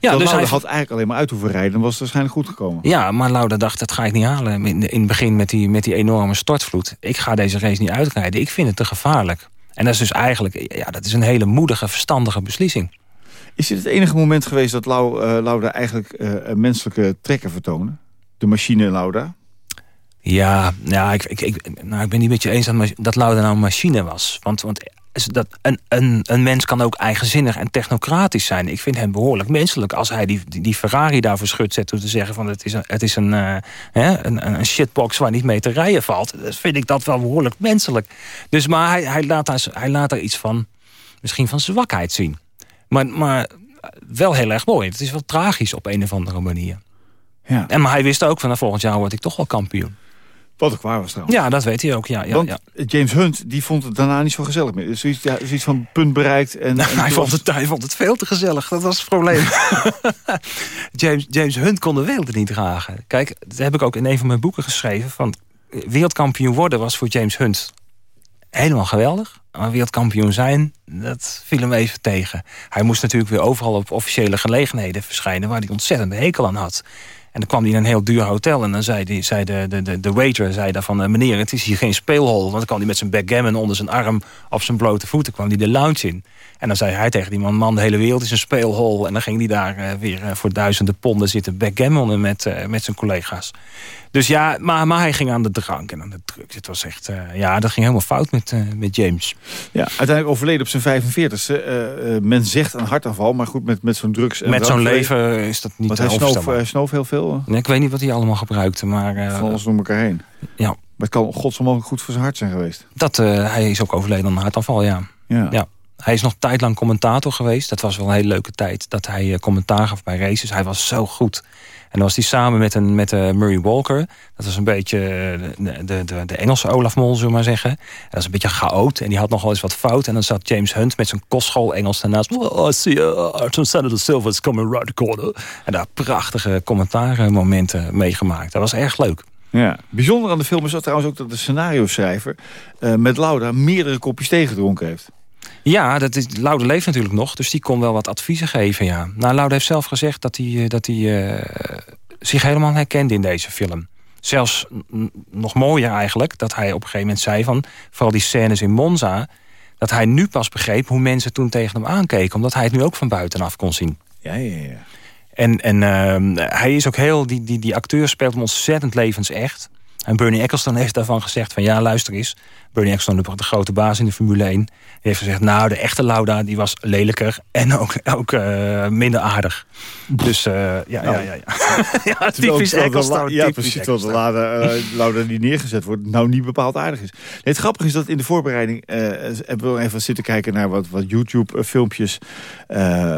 Ja, dus Lauda hij... had eigenlijk alleen maar uit hoeven rijden. Dan was het waarschijnlijk goed gekomen. Ja, maar Lauda dacht, dat ga ik niet halen. In, in het begin met die, met die enorme stortvloed. Ik ga deze race niet uitrijden. Ik vind het te gevaarlijk. En dat is dus eigenlijk, ja, dat is een hele moedige, verstandige beslissing. Is dit het enige moment geweest dat Lau, uh, eigenlijk uh, menselijke trekken vertonen? De machine Lauda? Ja, ja ik, ik, ik, nou, ik ben niet met je eens dat, dat Lauda nou een machine was. Want, want dat, een, een, een mens kan ook eigenzinnig en technocratisch zijn. Ik vind hem behoorlijk menselijk. Als hij die, die, die Ferrari daarvoor schut zet... om te zeggen van het is een, het is een, uh, hè, een, een shitbox waar niet mee te rijden valt... dan vind ik dat wel behoorlijk menselijk. Dus maar hij, hij, laat daar, hij laat er iets van... misschien van zwakheid zien. Maar, maar wel heel erg mooi. Het is wel tragisch op een of andere manier. Ja. En, maar hij wist ook van nou, volgend jaar word ik toch wel kampioen. Wat ook waar was trouwens. Ja, dat weet hij ook. Ja, ja, Want ja. James Hunt die vond het daarna niet zo gezellig meer. Dus zoiets, ja, zoiets van punt bereikt. En, nou, en hij, vond het, hij vond het veel te gezellig. Dat was het probleem. [laughs] James, James Hunt kon de wereld niet dragen. Kijk, dat heb ik ook in een van mijn boeken geschreven. Van wereldkampioen worden was voor James Hunt helemaal geweldig. Wereldkampioen zijn, dat viel hem even tegen. Hij moest natuurlijk weer overal op officiële gelegenheden verschijnen... waar hij ontzettend hekel aan had. En dan kwam hij in een heel duur hotel en dan zei, die, zei de, de, de, de waiter zei daar van... Eh, meneer, het is hier geen speelhol. Want dan kwam hij met zijn backgammon onder zijn arm op zijn blote voeten... kwam hij de lounge in. En dan zei hij tegen die man, man, de hele wereld is een speelhol. En dan ging hij daar uh, weer uh, voor duizenden ponden zitten backgammonen met, met zijn collega's. Dus ja, maar, maar hij ging aan de drank en aan de drugs. Het was echt, ja, dat ging helemaal fout met, met James. Ja, uiteindelijk overleden op zijn 45ste. men zegt een hartaanval, maar goed, met, met zo'n drugs... En met zo'n leven is dat niet Want hij snoof, hij snoof heel veel. Nee, ik weet niet wat hij allemaal gebruikte, maar... Van ons door elkaar heen. Ja. Maar het kan godsonmogelijk goed voor zijn hart zijn geweest. Dat, hij is ook overleden aan een hartaanval, ja. Ja. ja. Hij is nog tijdlang commentator geweest. Dat was wel een hele leuke tijd dat hij commentaar gaf bij races. Hij was zo goed. En dan was hij samen met, een, met uh, Murray Walker. Dat was een beetje de, de, de, de Engelse Olaf Mol, zullen we maar zeggen. Dat was een beetje chaot. En die had nog wel eens wat fout. En dan zat James Hunt met zijn kostschool Engels daarnaast. I see uh, Arthur Senator Silver is coming right the corner. En daar prachtige commentaarmomenten meegemaakt. Dat was erg leuk. Ja, bijzonder aan de film is dat trouwens ook dat de scenario schrijver... Uh, met Lauda meerdere kopjes thee gedronken heeft. Ja, dat is, Laude leeft natuurlijk nog, dus die kon wel wat adviezen geven, ja. Nou, Laude heeft zelf gezegd dat hij, dat hij uh, zich helemaal herkende in deze film. Zelfs nog mooier eigenlijk, dat hij op een gegeven moment zei van... vooral die scènes in Monza, dat hij nu pas begreep hoe mensen toen tegen hem aankeken. Omdat hij het nu ook van buitenaf kon zien. Ja, ja, ja. En, en uh, hij is ook heel, die, die, die acteur speelt hem ontzettend levensecht. En Bernie Ecclestone heeft daarvan gezegd van ja, luister eens. Bernie Ecclestone, de grote baas in de Formule 1. Die heeft gezegd, nou, de echte Lauda die was lelijker en ook, ook uh, minder aardig. Dus uh, ja, ja, ja, ja. [laughs] ja, typisch Ecclestone. Ja, precies, terwijl de Lauda, uh, Lauda die neergezet wordt nou niet bepaald aardig is. Nee, het grappige is dat in de voorbereiding hebben we even zitten kijken naar wat, wat YouTube-filmpjes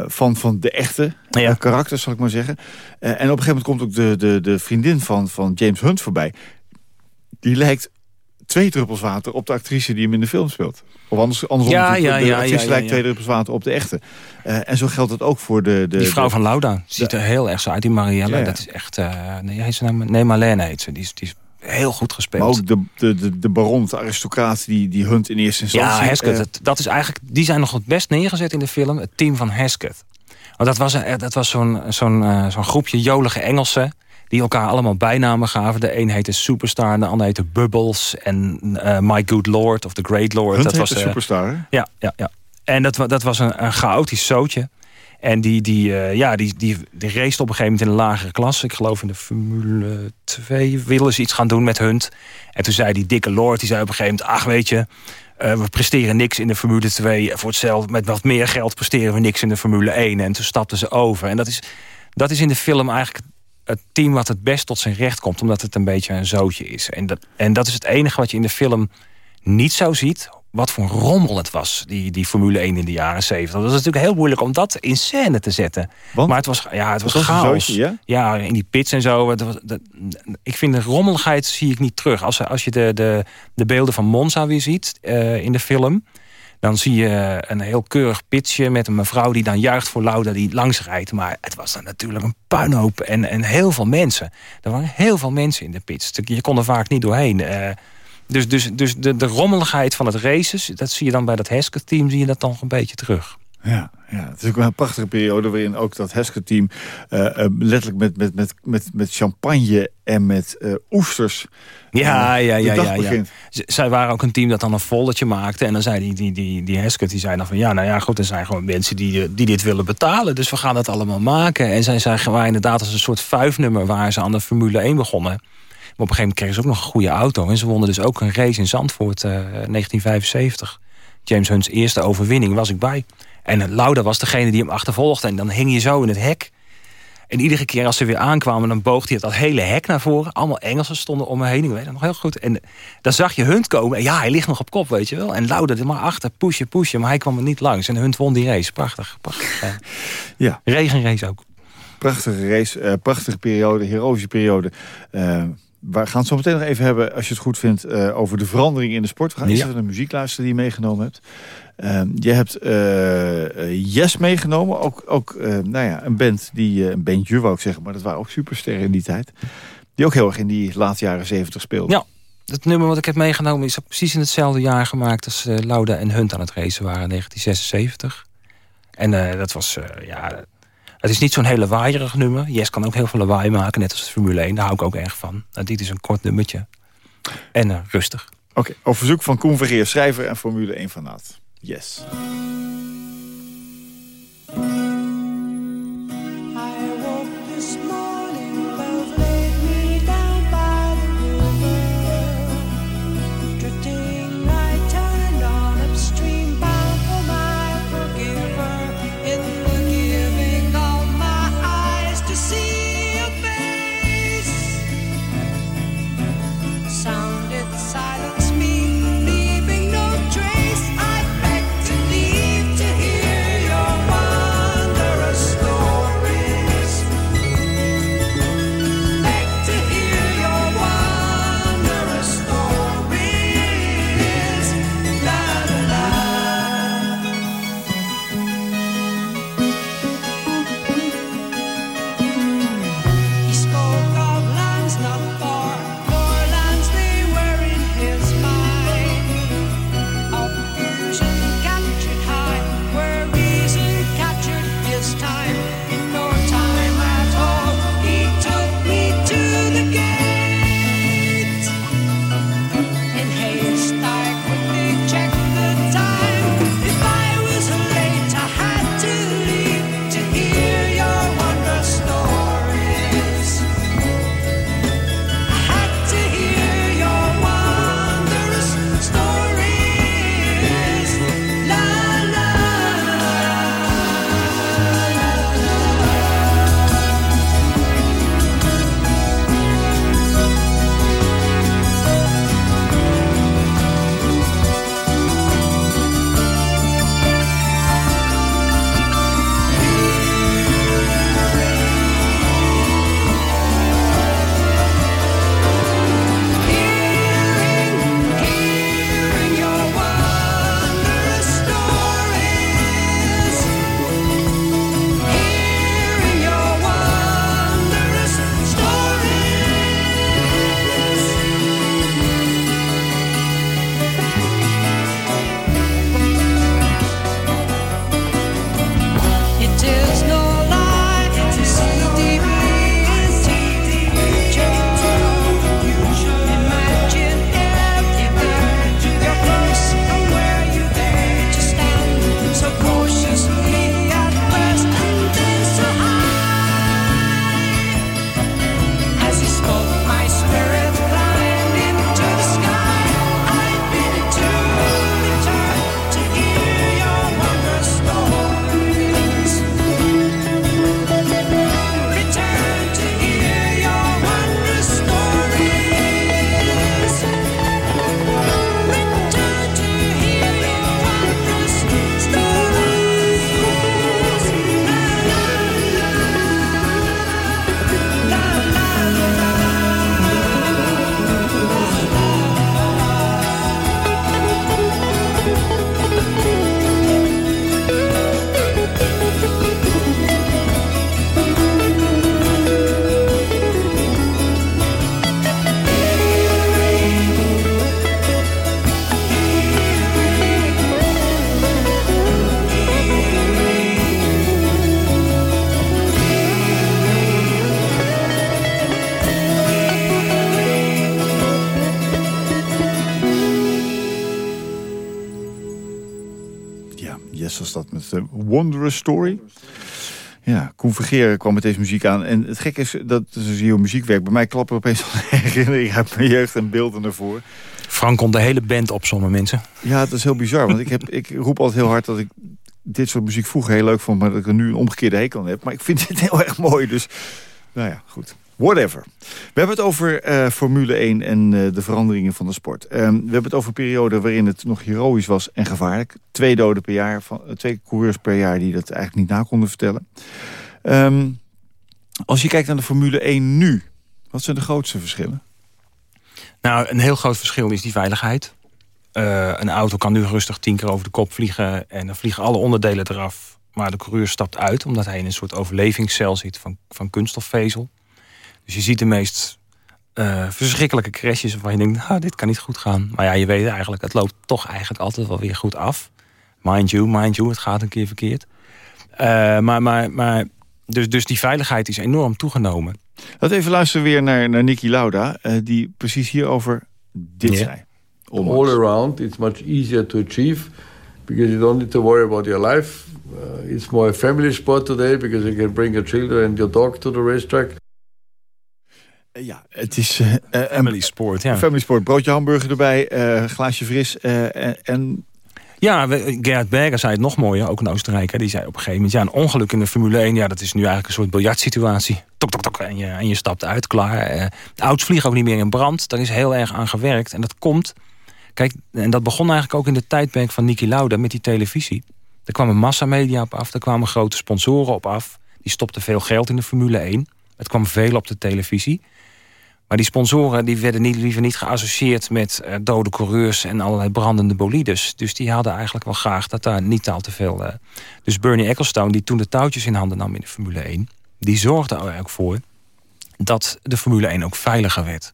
van, van de echte ja. karakters, zal ik maar zeggen. en op een gegeven moment komt ook de, de, de vriendin van, van James Hunt voorbij die lijkt twee druppels water op de actrice die hem in de film speelt. Of anders, andersom, ja, ja, de ja, actrice lijkt twee druppels water op de echte. Uh, en zo geldt het ook voor de... de die vrouw de, van Lauda ziet er heel erg zo uit. Die Marielle, dat is echt... Uh, nee, heet ze nou, nee, Marlene heet ze. Die is, die is heel goed gespeeld. Maar ook de, de, de, de baron, de aristocraat, die, die Hunt in eerste instantie... Ja, Hesketh, uh, dat, dat is eigenlijk, die zijn nog het best neergezet in de film. Het team van Hesketh. Want dat was, dat was zo'n zo'n zo'n groepje jolige Engelsen die elkaar allemaal bijnamen gaven. De een heette Superstar en de ander heette Bubbles. En uh, My Good Lord of The Great Lord. Hunt dat was uh, Superstar, Ja, ja, ja. En dat, dat was een, een chaotisch zootje. En die, die, uh, ja, die, die, die race op een gegeven moment in een lagere klasse. Ik geloof in de Formule 2 willen ze iets gaan doen met Hunt. En toen zei die dikke Lord, die zei op een gegeven moment... ach, weet je, uh, we presteren niks in de Formule 2. Voor hetzelfde, met wat meer geld presteren we niks in de Formule 1. En toen stapten ze over. En dat is, dat is in de film eigenlijk het team wat het best tot zijn recht komt. Omdat het een beetje een zootje is. En dat, en dat is het enige wat je in de film niet zo ziet. Wat voor rommel het was, die, die Formule 1 in de jaren 70. Dat was natuurlijk heel moeilijk om dat in scène te zetten. Want? Maar het was, ja, het was, was chaos. Zootje, ja? ja? in die pits en zo. Dat was, dat, ik vind de rommeligheid zie ik niet terug. Als, als je de, de, de beelden van Monza weer ziet uh, in de film... Dan zie je een heel keurig pitje met een mevrouw die dan juicht voor Lauda die langs rijdt. Maar het was dan natuurlijk een puinhoop en, en heel veel mensen. Er waren heel veel mensen in de pits. Je kon er vaak niet doorheen. Uh, dus dus, dus de, de rommeligheid van het races, dat zie je dan bij dat Hesketh-team, zie je dat dan een beetje terug. Ja, ja, het is ook wel een prachtige periode waarin ook dat Hesketh-team uh, uh, letterlijk met, met, met, met, met champagne en met uh, oesters ja, ja, ja, ja, ja. Zij waren ook een team dat dan een volletje maakte. En dan zei die, die, die, die die zei dan van... ja, nou ja, goed, er zijn gewoon mensen die, die dit willen betalen. Dus we gaan dat allemaal maken. En zij zijn waren inderdaad als een soort vuifnummer... waar ze aan de Formule 1 begonnen. Maar op een gegeven moment kregen ze ook nog een goede auto. En ze wonnen dus ook een race in Zandvoort uh, 1975. James Hunt's eerste overwinning was ik bij. En Lauda was degene die hem achtervolgde. En dan hing je zo in het hek. En iedere keer als ze weer aankwamen, dan boog hij dat hele hek naar voren. Allemaal Engelsen stonden om me heen. Ik weet het nog heel goed. En dan zag je Hunt komen. En ja, hij ligt nog op kop, weet je wel. En Lauda er maar achter, pushen, pushen. Maar hij kwam er niet langs. En Hunt won die race. Prachtig. prachtig. [laughs] ja. Regenrace ook. Prachtige race. Uh, prachtige periode. Heroïsche periode. Uh, we gaan het zo meteen nog even hebben, als je het goed vindt, uh, over de verandering in de sport. We gaan eerst even naar de muziek luisteren die je meegenomen hebt. Uh, je hebt uh, Yes meegenomen. Ook, ook nou ja, een band, die, een bandje wou ik zeggen, maar dat waren ook supersterren in die tijd. Die ook heel erg in die laat jaren zeventig speelden. Ja, het nummer wat ik heb meegenomen is precies in hetzelfde jaar gemaakt als Lauda en Hunt aan het racen waren, 1976. En dat was, ja, het is niet zo'n hele waaierig nummer. Yes kan ook heel veel lawaai maken, net als de Formule 1. Daar hou ik ook erg van. Nou, dit is een kort nummertje. En rustig. Oké, okay, op verzoek van Koen Vergeer, schrijver en Formule 1 fanaat. Yes. Story. Ja, Koen Vergeer kwam met deze muziek aan. En het gekke is, dat is dus heel muziekwerk. Bij mij klappen opeens [laughs] al herinneringen uit mijn jeugd en beelden ervoor. Frank kon de hele band opzommen, mensen. Ja, dat is heel bizar. Want ik, heb, ik roep altijd heel hard dat ik dit soort muziek vroeger heel leuk vond... maar dat ik er nu een omgekeerde hekel aan heb. Maar ik vind het heel erg mooi, dus nou ja, goed. Whatever. We hebben het over uh, Formule 1 en uh, de veranderingen van de sport. Uh, we hebben het over een periode waarin het nog heroïs was en gevaarlijk. Twee doden per jaar, van, uh, twee coureurs per jaar die dat eigenlijk niet na konden vertellen. Um, als je kijkt naar de Formule 1 nu, wat zijn de grootste verschillen? Nou, een heel groot verschil is die veiligheid. Een auto kan nu rustig tien keer over de kop vliegen... en dan vliegen alle onderdelen eraf. Maar de coureur stapt uit omdat hij in een soort overlevingscel zit van, van kunststofvezel. Dus je ziet de meest uh, verschrikkelijke crashes waarvan je denkt... Nou, dit kan niet goed gaan. Maar ja, je weet eigenlijk, het loopt toch eigenlijk altijd wel weer goed af. Mind you, mind you, het gaat een keer verkeerd. Uh, maar, maar, maar dus, dus die veiligheid is enorm toegenomen. Laten we even luisteren weer naar, naar Nicky Lauda... Uh, die precies hierover dit yeah. zei. All around, it's much easier to achieve... because you don't need to worry about your life. Uh, it's more a family sport today... because you can bring your children and your dog to the racetrack. Ja, het is... Uh, family sport, ja. Family sport. Broodje hamburger erbij, glaasje fris en... Ja, Gerhard Berger zei het nog mooier, ook een Oostenrijker. Die zei op een gegeven moment, ja, een ongeluk in de Formule 1... ja, dat is nu eigenlijk een soort biljartsituatie. Tok, tok, tok, en je, en je stapt uit, klaar. Uh, de vliegen ook niet meer in brand. Daar is heel erg aan gewerkt. En dat komt... Kijk, en dat begon eigenlijk ook in de tijdperk van Niki Lauda met die televisie. Er kwamen massamedia op af, er kwamen grote sponsoren op af. Die stopten veel geld in de Formule 1. Het kwam veel op de televisie. Maar die sponsoren die werden niet, liever niet geassocieerd met uh, dode coureurs en allerlei brandende bolides. Dus die hadden eigenlijk wel graag dat daar niet al te veel... Uh... Dus Bernie Ecclestone, die toen de touwtjes in handen nam in de Formule 1... die zorgde er ook voor dat de Formule 1 ook veiliger werd.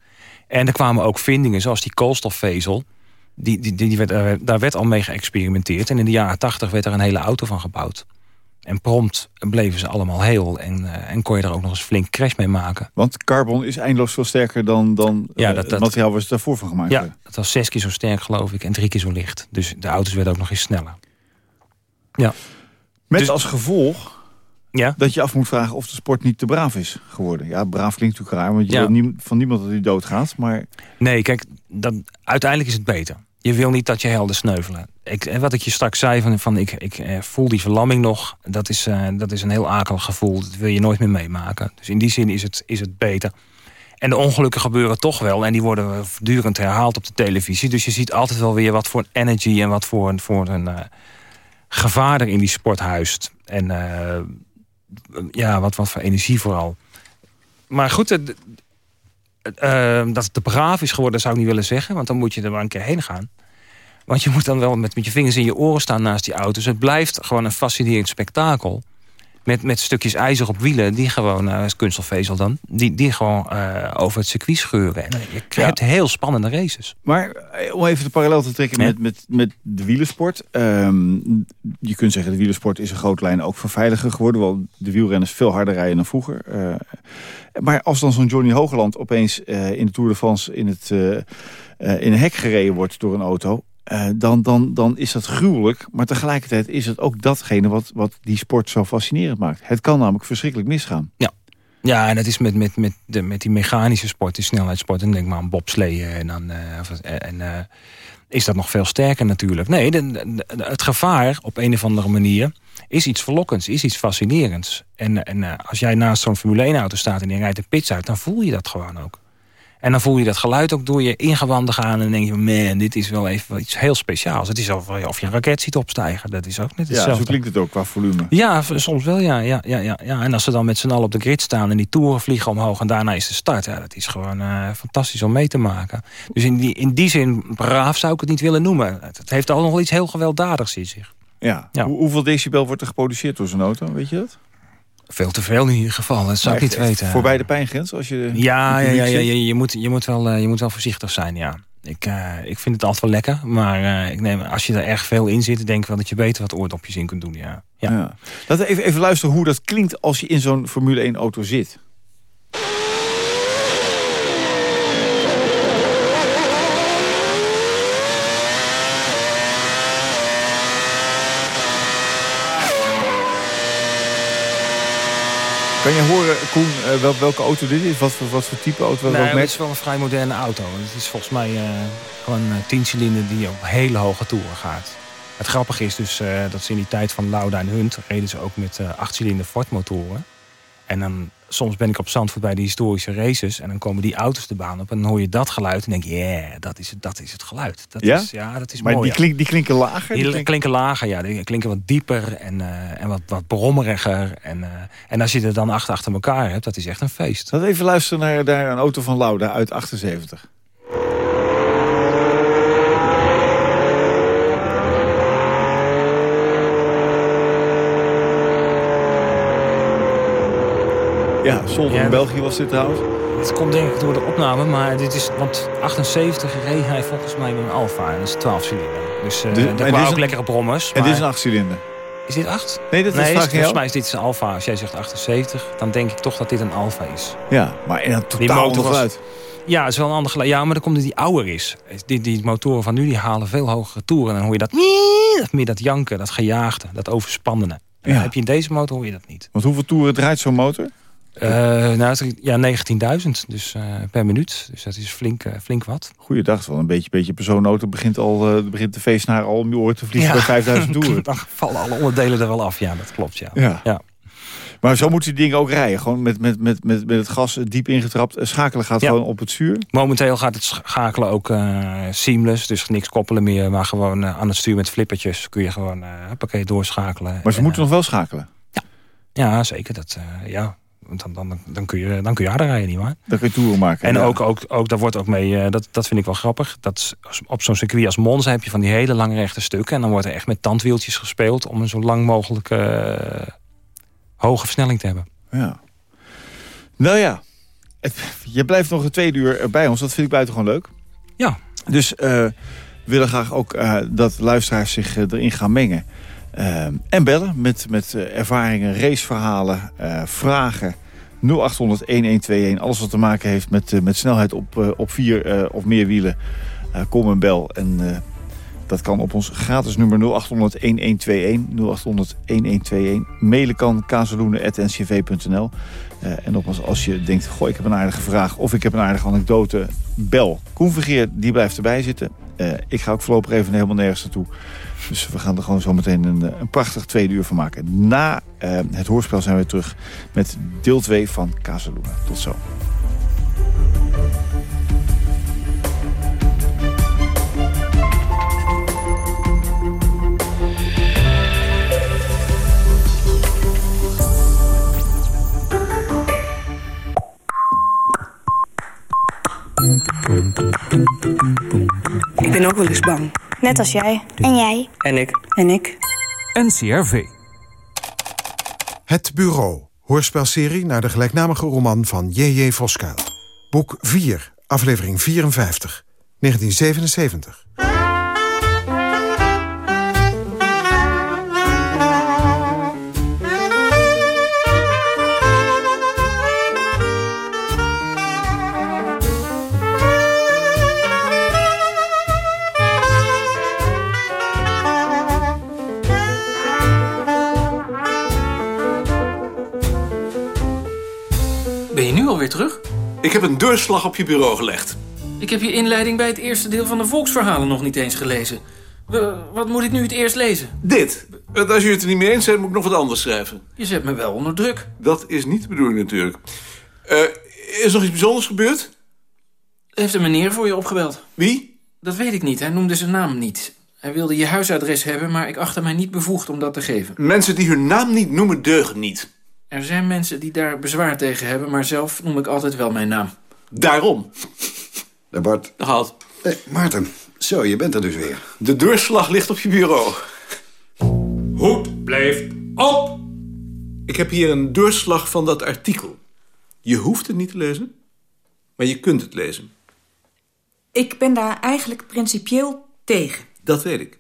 En er kwamen ook vindingen, zoals die koolstofvezel. Die, die, die werd, uh, daar werd al mee geëxperimenteerd. En in de jaren 80 werd er een hele auto van gebouwd. En prompt bleven ze allemaal heel. En, uh, en kon je er ook nog eens flink crash mee maken. Want carbon is eindeloos veel sterker dan, dan ja, dat, uh, het materiaal waar ze daarvoor van gemaakt ja, dat was zes keer zo sterk geloof ik. En drie keer zo licht. Dus de auto's werden ook nog eens sneller. Ja. Met dus, als gevolg ja? dat je af moet vragen of de sport niet te braaf is geworden. Ja, braaf klinkt natuurlijk raar. Want je ja. wil van niemand dat hij doodgaat. Maar... Nee, kijk, dat, uiteindelijk is het beter. Je wil niet dat je helden sneuvelen. Ik, wat ik je straks zei, van, ik, ik eh, voel die verlamming nog. Dat is, uh, dat is een heel akelig gevoel. Dat wil je nooit meer meemaken. Dus in die zin is het, is het beter. En de ongelukken gebeuren toch wel. En die worden voortdurend herhaald op de televisie. Dus je ziet altijd wel weer wat voor energy en wat voor, voor een uh, gevaar er in die sport huist. En ja, wat, wat voor energie vooral. Maar goed, uh, dat het te braaf is geworden zou ik niet willen zeggen. Want dan moet je er maar een keer heen gaan. Want je moet dan wel met, met je vingers in je oren staan naast die auto's. Het blijft gewoon een fascinerend spektakel. Met, met stukjes ijzer op wielen, die gewoon, uh, kunststofvezel dan... die, die gewoon uh, over het circuit scheuren. En je krijgt ja. heel spannende races. Maar om even de parallel te trekken ja. met, met, met de wielersport. Um, je kunt zeggen, de wielersport is een grote lijn ook verveiliger geworden. Want de wielrenners veel harder rijden dan vroeger. Uh, maar als dan zo'n Johnny Hogeland opeens in de Tour de France... in, het, in een hek gereden wordt door een auto... Uh, dan, dan, dan is dat gruwelijk. Maar tegelijkertijd is het ook datgene wat, wat die sport zo fascinerend maakt. Het kan namelijk verschrikkelijk misgaan. Ja, ja en dat is met, met, met, de, met die mechanische sport, die snelheidssport. En denk maar aan bobsleeën. En dan uh, en, uh, is dat nog veel sterker natuurlijk. Nee, het gevaar op een of andere manier is iets verlokkends, is iets fascinerends. En, en als jij naast zo'n Formule 1-auto staat en je rijdt de pits uit... dan voel je dat gewoon ook. En dan voel je dat geluid ook door je ingewanden gaan. En dan denk je, man, dit is wel even iets heel speciaals. Het is of, of je een raket ziet opstijgen. Dat is ook net hetzelfde. Ja, zo klinkt het ook qua volume. Ja, soms wel, ja. ja, ja, ja. En als ze dan met z'n allen op de grid staan en die toeren vliegen omhoog... en daarna is de start. Ja, dat is gewoon uh, fantastisch om mee te maken. Dus in die, in die zin, braaf zou ik het niet willen noemen. Het, het heeft al nog wel iets heel gewelddadigs in zich. Ja. ja. Hoe, hoeveel decibel wordt er geproduceerd door zo'n auto, weet je dat? Veel te veel in ieder geval, dat zou ik niet weten. Voorbij de pijngrens? Als je ja, ja, ja, ja, je, moet, je, moet wel, uh, je moet wel voorzichtig zijn, ja. Ik, uh, ik vind het altijd wel lekker, maar uh, ik neem, als je er erg veel in zit... denk ik wel dat je beter wat oordopjes in kunt doen, ja. ja. ja. Laten we even, even luisteren hoe dat klinkt als je in zo'n Formule 1-auto zit. Kan je horen, Koen, uh, wel, welke auto dit is? Wat voor, wat voor type auto? Nee, het is wel een vrij moderne auto. Het is volgens mij uh, gewoon een tiencylinder die op hele hoge toeren gaat. Het grappige is dus uh, dat ze in die tijd van Lauda en Hunt... reden ze ook met achtcilinder Ford motoren. En dan soms ben ik op Zandvoort bij de historische races... en dan komen die auto's de baan op en dan hoor je dat geluid... en denk je, yeah, dat is het, dat is het geluid. Dat ja? Is, ja, dat is maar mooi. Die, klink, die klinken lager? Die, klinken... lager, ja. Die klinken wat dieper en, uh, en wat, wat brommeriger. En, uh, en als je er dan achter, achter elkaar hebt, dat is echt een feest. Laten we even luisteren naar, naar een auto van Lauda uit 78. Ja, Zolder in België was dit trouwens. Het komt denk ik door de opname, maar dit is... Want 78 reed hij volgens mij met een Alfa. En dat is 12 cilinder. Dus uh, daar kwamen ook een, lekkere brommers. En dit is een 8 cilinder? Is dit 8? Nee, dat is nee, volgens jou? mij is dit een Alfa. Als jij zegt 78, dan denk ik toch dat dit een Alfa is. Ja, maar in een totaal ander geluid. Ja, het is wel een ander geluid. Ja, maar dan komt het die ouder is. Die, die motoren van nu die halen veel hogere toeren. En dan hoor je dat... [laughs] Meer dat janken, dat gejaagde, dat overspannende. Ja. Heb je in deze motor hoor je dat niet. Want hoeveel toeren draait zo'n motor? Uh, nou, ja, 19.000 dus, uh, per minuut. Dus dat is flink, uh, flink wat. Goeiedag, wel een beetje, beetje persoonauto begint, al, begint de feestnaar al om je oren te vliegen ja. bij 5000 toeren. Dan vallen alle onderdelen er wel af, ja, dat klopt, ja. ja. ja. Maar zo moeten die dingen ook rijden. Gewoon met, met, met, met, met het gas diep ingetrapt. Schakelen gaat ja. gewoon op het stuur. Momenteel gaat het schakelen ook seamless. Dus niks koppelen meer. Maar gewoon aan het stuur met flippertjes kun je gewoon uh, doorschakelen. Maar ze en, moeten nog wel schakelen? Ja, ja zeker. Dat, ja. Dan, dan, dan, kun je, dan kun je harder rijden, nietwaar? Dan kun je toeren maken. En ja. ook, ook, ook, daar wordt ook mee, uh, dat, dat vind ik wel grappig. Dat op zo'n circuit als Monza heb je van die hele lange rechte stukken. En dan wordt er echt met tandwieltjes gespeeld... om een zo lang mogelijke uh, hoge versnelling te hebben. Ja. Nou ja, het, je blijft nog een tweede uur bij ons. Dat vind ik buitengewoon leuk. Ja. Dus uh, we willen graag ook dat luisteraars zich erin gaan mengen. Uh, en bellen met, met uh, ervaringen, raceverhalen, uh, vragen. 0800-1121, alles wat te maken heeft met, met snelheid op, op vier of meer wielen. kom en bel. En dat kan op ons gratis nummer 0800-1121. 0800-1121. Mailen kan kazeloenen.ncv.nl. en nogmaals, als je denkt, goh, ik heb een aardige vraag... of ik heb een aardige anekdote, bel. Koen Vergeer, die blijft erbij zitten. Ik ga ook voorlopig even helemaal nergens naartoe. Dus we gaan er gewoon zo meteen een, een prachtig tweede uur van maken. Na uh, het hoorspel zijn we terug met deel 2 van Casaluna. Tot zo. Ook wel eens bang. Net als jij. En jij. En ik. En ik. NCRV. Het Bureau. Hoorspelserie naar de gelijknamige roman van J.J. Voskuil. Boek 4, aflevering 54. 1977. Terug? Ik heb een deurslag op je bureau gelegd. Ik heb je inleiding bij het eerste deel van de volksverhalen nog niet eens gelezen. Wat moet ik nu het eerst lezen? Dit. Als jullie het er niet mee eens zijn, moet ik nog wat anders schrijven. Je zet me wel onder druk. Dat is niet de bedoeling natuurlijk. Uh, is nog iets bijzonders gebeurd? Heeft een meneer voor je opgebeld. Wie? Dat weet ik niet. Hij noemde zijn naam niet. Hij wilde je huisadres hebben, maar ik achter mij niet bevoegd om dat te geven. Mensen die hun naam niet noemen, deugen niet. Er zijn mensen die daar bezwaar tegen hebben, maar zelf noem ik altijd wel mijn naam. Daarom. De Bart. Gehad. Hey, Maarten, zo, je bent er dus weer. De doorslag ligt op je bureau. Hoed blijft op! Ik heb hier een doorslag van dat artikel. Je hoeft het niet te lezen, maar je kunt het lezen. Ik ben daar eigenlijk principieel tegen. Dat weet ik.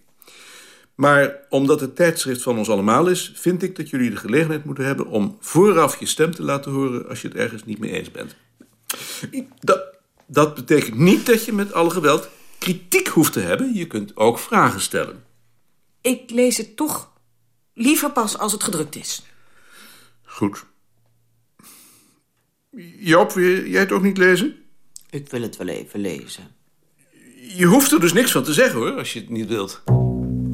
Maar omdat het tijdschrift van ons allemaal is... vind ik dat jullie de gelegenheid moeten hebben... om vooraf je stem te laten horen als je het ergens niet mee eens bent. Dat, dat betekent niet dat je met alle geweld kritiek hoeft te hebben. Je kunt ook vragen stellen. Ik lees het toch liever pas als het gedrukt is. Goed. Job, wil jij het ook niet lezen? Ik wil het wel even lezen. Je hoeft er dus niks van te zeggen, hoor, als je het niet wilt.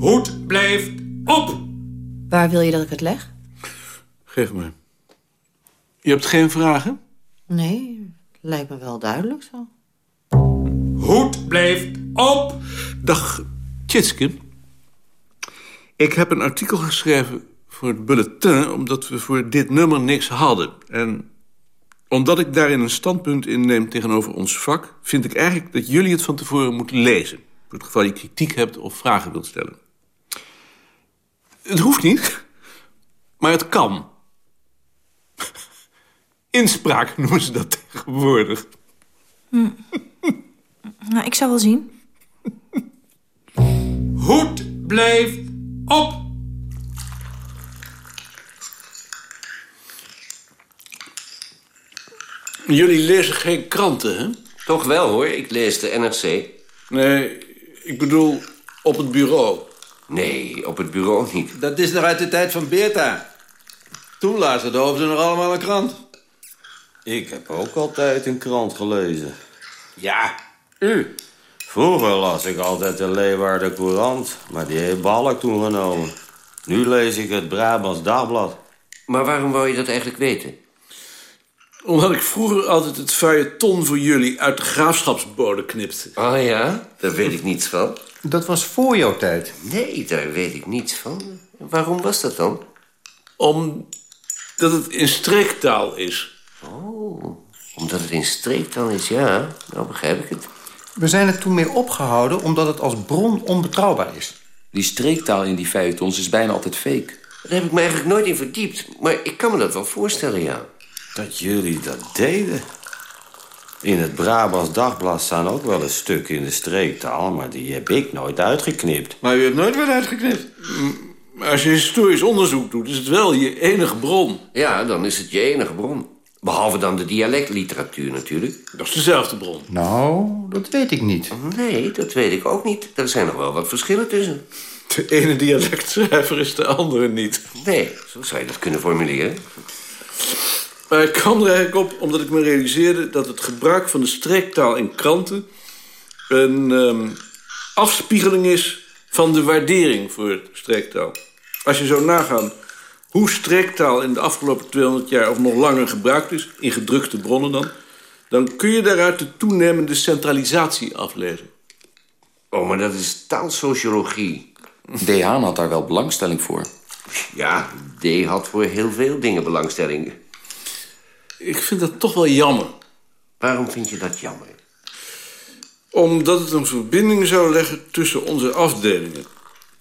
Hoed blijft op! Waar wil je dat ik het leg? Geef me. Je hebt geen vragen? Nee, lijkt me wel duidelijk zo. Hoed blijft op! Dag, Tjitske. Ik heb een artikel geschreven voor het bulletin... omdat we voor dit nummer niks hadden. En omdat ik daarin een standpunt inneem tegenover ons vak... vind ik eigenlijk dat jullie het van tevoren moeten lezen. Voor het geval je kritiek hebt of vragen wilt stellen. Het hoeft niet, maar het kan. Inspraak noemen ze dat tegenwoordig. Hm. nou, ik zou wel zien. Hoed blijft op! Jullie lezen geen kranten, hè? Toch wel, hoor. Ik lees de NRC. Nee, ik bedoel op het bureau. Nee, op het bureau niet. Dat is nog uit de tijd van Beerta. Toen lazen de hoofden nog allemaal een krant. Ik heb ook altijd een krant gelezen. Ja, u? Vroeger las ik altijd de Leeuwarden Courant, maar die heeft Balk toen genomen. Nu lees ik het Brabants Dagblad. Maar waarom wou je dat eigenlijk weten? Omdat ik vroeger altijd het feuilleton voor jullie uit de graafschapsbode knipte. Oh ja? Daar weet ik niets van. Dat was voor jouw tijd. Nee, daar weet ik niets van. Waarom was dat dan? Omdat het in streektaal is. Oh, omdat het in streektaal is, ja. Nou begrijp ik het. We zijn er toen mee opgehouden omdat het als bron onbetrouwbaar is. Die streektaal in die feuilletons is bijna altijd fake. Daar heb ik me eigenlijk nooit in verdiept. Maar ik kan me dat wel voorstellen, ja. Dat jullie dat deden? In het Brabants Dagblad staan ook wel een stuk in de streektaal... maar die heb ik nooit uitgeknipt. Maar u hebt nooit weer uitgeknipt? Als je historisch onderzoek doet, is het wel je enige bron. Ja, dan is het je enige bron. Behalve dan de dialectliteratuur natuurlijk. Dat is dezelfde bron. Nou, dat weet ik niet. Nee, dat weet ik ook niet. Er zijn nog wel wat verschillen tussen. De ene dialectschrijver is de andere niet. Nee, zo zou je dat kunnen formuleren. Maar ik kwam er eigenlijk op omdat ik me realiseerde... dat het gebruik van de streektaal in kranten... een um, afspiegeling is van de waardering voor streektaal. Als je zo nagaan hoe streektaal in de afgelopen 200 jaar... of nog langer gebruikt is, in gedrukte bronnen dan... dan kun je daaruit de toenemende centralisatie aflezen. Oh, maar dat is taalsociologie. D. Haan had daar wel belangstelling voor. Ja, D. had voor heel veel dingen belangstelling. Ik vind dat toch wel jammer. Waarom vind je dat jammer? Omdat het een verbinding zou leggen tussen onze afdelingen.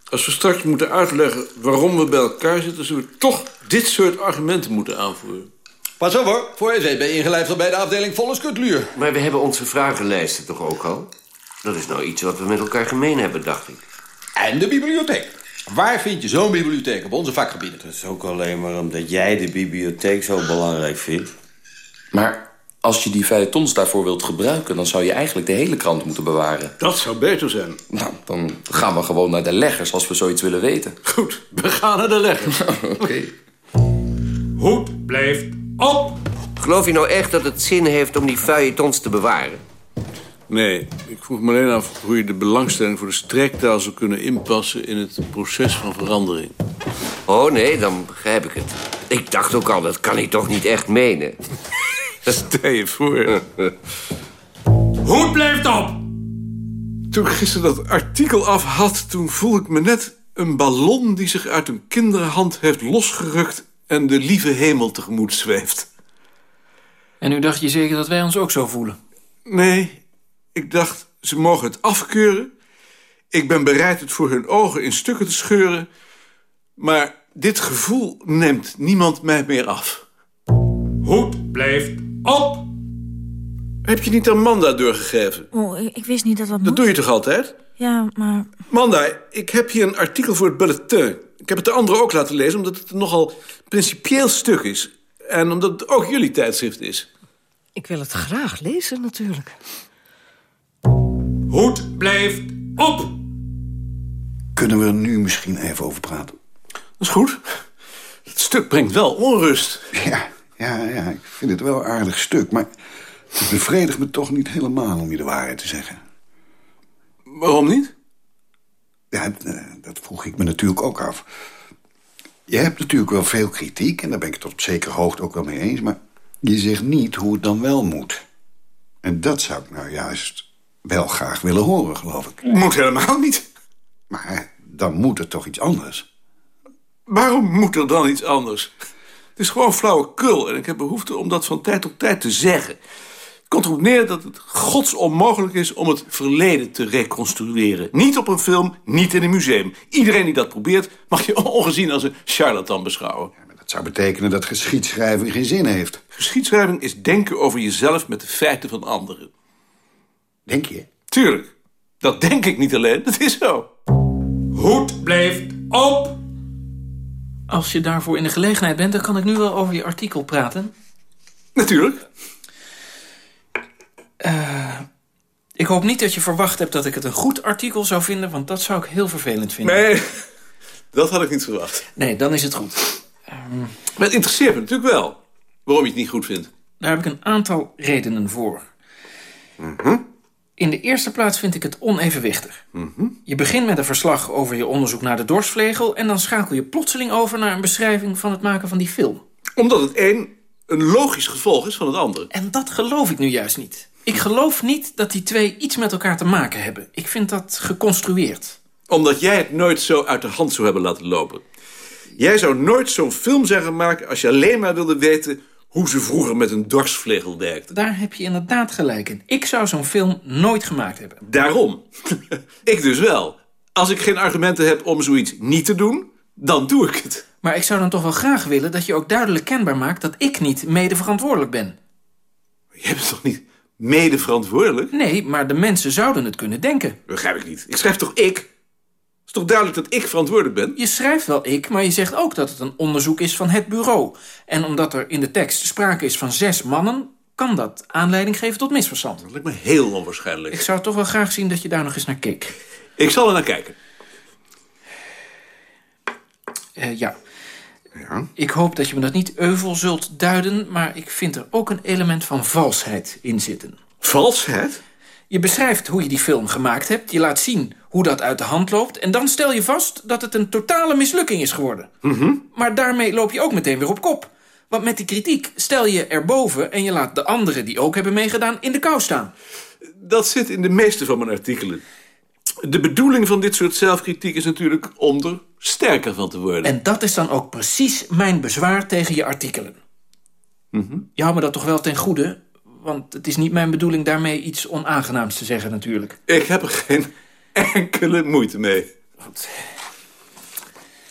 Als we straks moeten uitleggen waarom we bij elkaar zitten... zullen we toch dit soort argumenten moeten aanvoeren. Pas op hoor, voor je ben je ingelijfd bij de afdeling Volle Skutluur. Maar we hebben onze vragenlijsten toch ook al? Dat is nou iets wat we met elkaar gemeen hebben, dacht ik. En de bibliotheek. Waar vind je zo'n bibliotheek op onze vakgebieden? Dat is ook alleen maar omdat jij de bibliotheek zo belangrijk vindt. Maar als je die feuilletons daarvoor wilt gebruiken... dan zou je eigenlijk de hele krant moeten bewaren. Dat zou beter zijn. Nou, dan gaan we gewoon naar de leggers als we zoiets willen weten. Goed, we gaan naar de leggers. [laughs] Oké. Okay. Hoed blijft op! Geloof je nou echt dat het zin heeft om die feuilletons te bewaren? Nee, ik vroeg me alleen af hoe je de belangstelling voor de streektaal zou kunnen inpassen in het proces van verandering. Oh nee, dan begrijp ik het. Ik dacht ook al, dat kan hij toch niet echt menen. [laughs] Stel je voor. Hoed blijft op! Toen ik gisteren dat artikel af had, toen voelde ik me net een ballon die zich uit een kinderhand heeft losgerukt en de lieve hemel tegemoet zweeft. En nu dacht je zeker dat wij ons ook zo voelen? Nee, ik dacht, ze mogen het afkeuren. Ik ben bereid het voor hun ogen in stukken te scheuren. Maar dit gevoel neemt niemand mij meer af. Hoed blijft op! Heb je niet aan Manda doorgegeven? Oh, ik, ik wist niet dat dat Dat doe je toch altijd? Ja, maar... Manda, ik heb hier een artikel voor het bulletin. Ik heb het de anderen ook laten lezen... omdat het een nogal principieel stuk is. En omdat het ook jullie tijdschrift is. Ik wil het graag lezen, natuurlijk. Hoed blijft op! Kunnen we er nu misschien even over praten? Dat is goed. Het stuk brengt wel onrust. Ja, Ja, ja, ik vind het wel een aardig stuk, maar het bevredigt me toch niet helemaal om je de waarheid te zeggen. Waarom niet? Ja, eh, dat vroeg ik me natuurlijk ook af. Je hebt natuurlijk wel veel kritiek, en daar ben ik het tot op zekere hoogte ook wel mee eens... maar je zegt niet hoe het dan wel moet. En dat zou ik nou juist wel graag willen horen, geloof ik. Moet helemaal niet. Maar dan moet het toch iets anders? Waarom moet er dan iets anders? Het is gewoon flauwekul en ik heb behoefte om dat van tijd tot tijd te zeggen. Het komt erop neer dat het gods onmogelijk is om het verleden te reconstrueren. Niet op een film, niet in een museum. Iedereen die dat probeert mag je [laughs] ongezien als een charlatan beschouwen. Ja, maar dat zou betekenen dat geschiedschrijving geen zin heeft. Geschiedschrijving is denken over jezelf met de feiten van anderen. Denk je? Tuurlijk. Dat denk ik niet alleen, [laughs] dat is zo. Hoed blijft op. Als je daarvoor in de gelegenheid bent, dan kan ik nu wel over je artikel praten. Natuurlijk. Uh, ik hoop niet dat je verwacht hebt dat ik het een goed artikel zou vinden... want dat zou ik heel vervelend vinden. Nee, dat had ik niet verwacht. Nee, dan is het goed. Um, maar het interesseert me natuurlijk wel waarom je het niet goed vindt. Daar heb ik een aantal redenen voor. Mm -hmm. In de eerste plaats vind ik het onevenwichtig. Mm -hmm. Je begint met een verslag over je onderzoek naar de dorsvlegel... en dan schakel je plotseling over naar een beschrijving van het maken van die film. Omdat het een een logisch gevolg is van het andere. En dat geloof ik nu juist niet. Ik geloof niet dat die twee iets met elkaar te maken hebben. Ik vind dat geconstrueerd. Omdat jij het nooit zo uit de hand zou hebben laten lopen. Jij zou nooit zo'n film zijn gemaakt als je alleen maar wilde weten hoe ze vroeger met een dorsvlegel werkte. Daar heb je inderdaad gelijk in. Ik zou zo'n film nooit gemaakt hebben. Daarom. [laughs] ik dus wel. Als ik geen argumenten heb om zoiets niet te doen, dan doe ik het. Maar ik zou dan toch wel graag willen dat je ook duidelijk kenbaar maakt... dat ik niet mede verantwoordelijk ben. Je bent toch niet mede verantwoordelijk? Nee, maar de mensen zouden het kunnen denken. Begrijp ik niet. Ik schrijf toch ik? Het is toch duidelijk dat ik verantwoordelijk ben? Je schrijft wel ik, maar je zegt ook dat het een onderzoek is van het bureau. En omdat er in de tekst sprake is van zes mannen... kan dat aanleiding geven tot misverstand. Dat lijkt me heel onwaarschijnlijk. Ik zou toch wel graag zien dat je daar nog eens naar keek. Ik zal er naar kijken. Uh, ja. ja. Ik hoop dat je me dat niet euvel zult duiden... maar ik vind er ook een element van valsheid in zitten. Valsheid? Je beschrijft hoe je die film gemaakt hebt. Je laat zien hoe dat uit de hand loopt. En dan stel je vast dat het een totale mislukking is geworden. Mm -hmm. Maar daarmee loop je ook meteen weer op kop. Want met die kritiek stel je erboven... en je laat de anderen die ook hebben meegedaan in de kou staan. Dat zit in de meeste van mijn artikelen. De bedoeling van dit soort zelfkritiek is natuurlijk om er sterker van te worden. En dat is dan ook precies mijn bezwaar tegen je artikelen. Mm -hmm. Je houdt me dat toch wel ten goede? Want het is niet mijn bedoeling daarmee iets onaangenaams te zeggen natuurlijk. Ik heb er geen enkele moeite mee. Wat?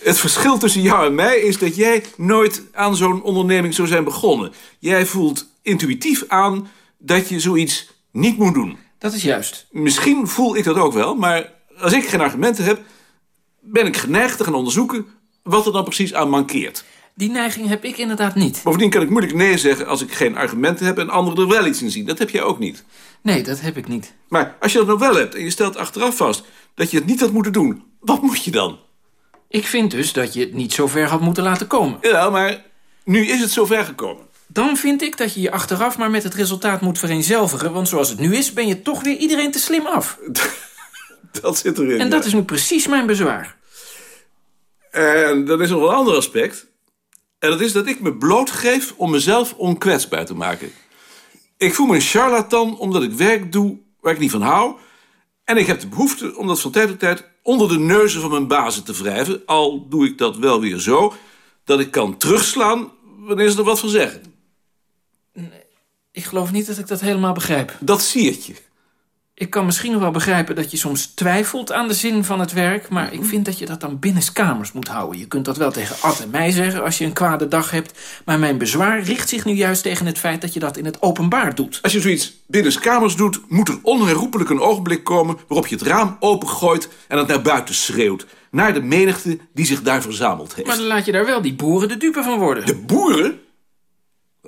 Het verschil tussen jou en mij is dat jij nooit aan zo'n onderneming zou zijn begonnen. Jij voelt intuïtief aan dat je zoiets niet moet doen. Dat is juist. Misschien voel ik dat ook wel, maar als ik geen argumenten heb... ben ik geneigd te gaan onderzoeken wat er dan precies aan mankeert. Die neiging heb ik inderdaad niet. Bovendien kan ik moeilijk nee zeggen als ik geen argumenten heb... en anderen er wel iets in zien. Dat heb jij ook niet. Nee, dat heb ik niet. Maar als je dat nou wel hebt en je stelt achteraf vast... dat je het niet had moeten doen, wat moet je dan? Ik vind dus dat je het niet zo ver had moeten laten komen. Ja, maar nu is het zo ver gekomen. Dan vind ik dat je je achteraf maar met het resultaat moet vereenzelvigen... want zoals het nu is, ben je toch weer iedereen te slim af. [laughs] dat zit erin. En dat is nu precies mijn bezwaar. En dan is nog een ander aspect. En dat is dat ik me blootgeef om mezelf onkwetsbaar te maken. Ik voel me een charlatan omdat ik werk doe waar ik niet van hou... en ik heb de behoefte om dat van tijd tot tijd onder de neuzen van mijn bazen te wrijven... al doe ik dat wel weer zo dat ik kan terugslaan wanneer ze er wat van zeggen. Ik geloof niet dat ik dat helemaal begrijp. Dat zie je. Ik kan misschien nog wel begrijpen dat je soms twijfelt aan de zin van het werk... maar ik vind dat je dat dan binnenskamers moet houden. Je kunt dat wel tegen Ad en mij zeggen als je een kwade dag hebt... maar mijn bezwaar richt zich nu juist tegen het feit dat je dat in het openbaar doet. Als je zoiets binnenskamers doet, moet er onherroepelijk een ogenblik komen... waarop je het raam opengooit en het naar buiten schreeuwt. Naar de menigte die zich daar verzameld heeft. Maar dan laat je daar wel die boeren de dupe van worden. De boeren?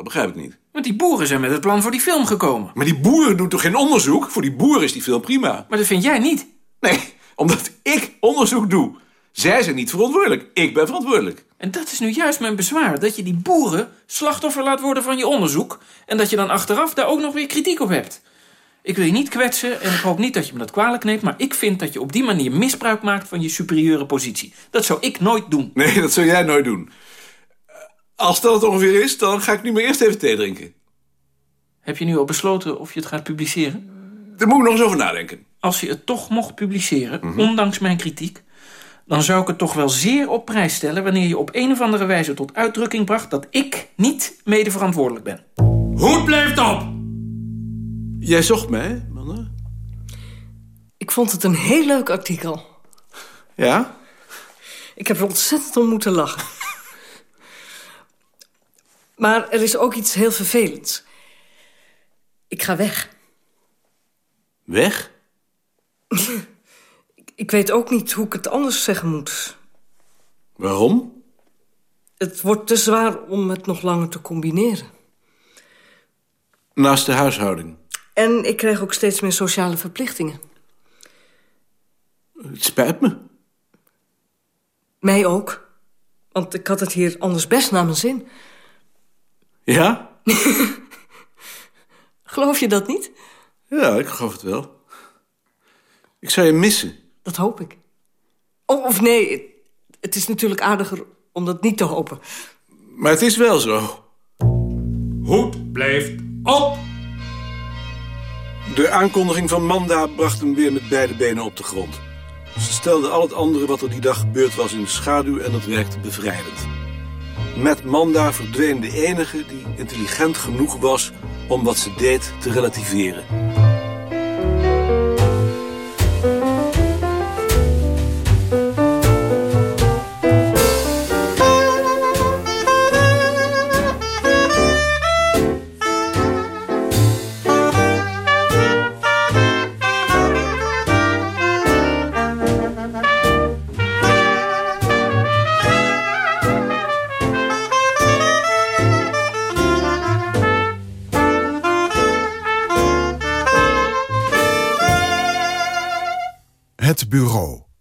Dat begrijp ik niet. Want die boeren zijn met het plan voor die film gekomen. Maar die boeren doen toch geen onderzoek? Voor die boeren is die film prima. Maar dat vind jij niet? Nee, omdat ik onderzoek doe. Zij zijn niet verantwoordelijk. Ik ben verantwoordelijk. En dat is nu juist mijn bezwaar. Dat je die boeren slachtoffer laat worden van je onderzoek... en dat je dan achteraf daar ook nog weer kritiek op hebt. Ik wil je niet kwetsen en ik hoop niet dat je me dat kwalijk neemt... maar ik vind dat je op die manier misbruik maakt van je superieure positie. Dat zou ik nooit doen. Nee, dat zou jij nooit doen. Als dat het ongeveer is, dan ga ik nu maar eerst even thee drinken. Heb je nu al besloten of je het gaat publiceren? Daar moet ik nog eens over nadenken. Als je het toch mocht publiceren, ondanks mijn kritiek... dan zou ik het toch wel zeer op prijs stellen... wanneer je op een of andere wijze tot uitdrukking bracht... dat ik niet mede verantwoordelijk ben. Hoed blijft op! Jij zocht mij, Manne? Ik vond het een heel leuk artikel. Ja? Ik heb er ontzettend om moeten lachen. Maar er is ook iets heel vervelends. Ik ga weg. Weg? [laughs] ik, weet ook niet hoe ik het anders zeggen moet. Waarom? Het wordt te zwaar om het nog langer te combineren. Naast de huishouding. En ik krijg ook steeds meer sociale verplichtingen. Het spijt me. Mij ook. Want ik had het hier anders best naar mijn zin. Ja? [laughs] Geloof je dat niet? Ja, ik geloof het wel. Ik zou je missen. Dat hoop ik. Oh, of nee, het is natuurlijk aardiger om dat niet te hopen. Maar het is wel zo. Hoed blijft op! De aankondiging van Manda bracht hem weer met beide benen op de grond. Ze stelde al het andere wat er die dag gebeurd was in de schaduw en dat werkte bevrijdend. Met Manda verdween de enige die intelligent genoeg was om wat ze deed te relativeren.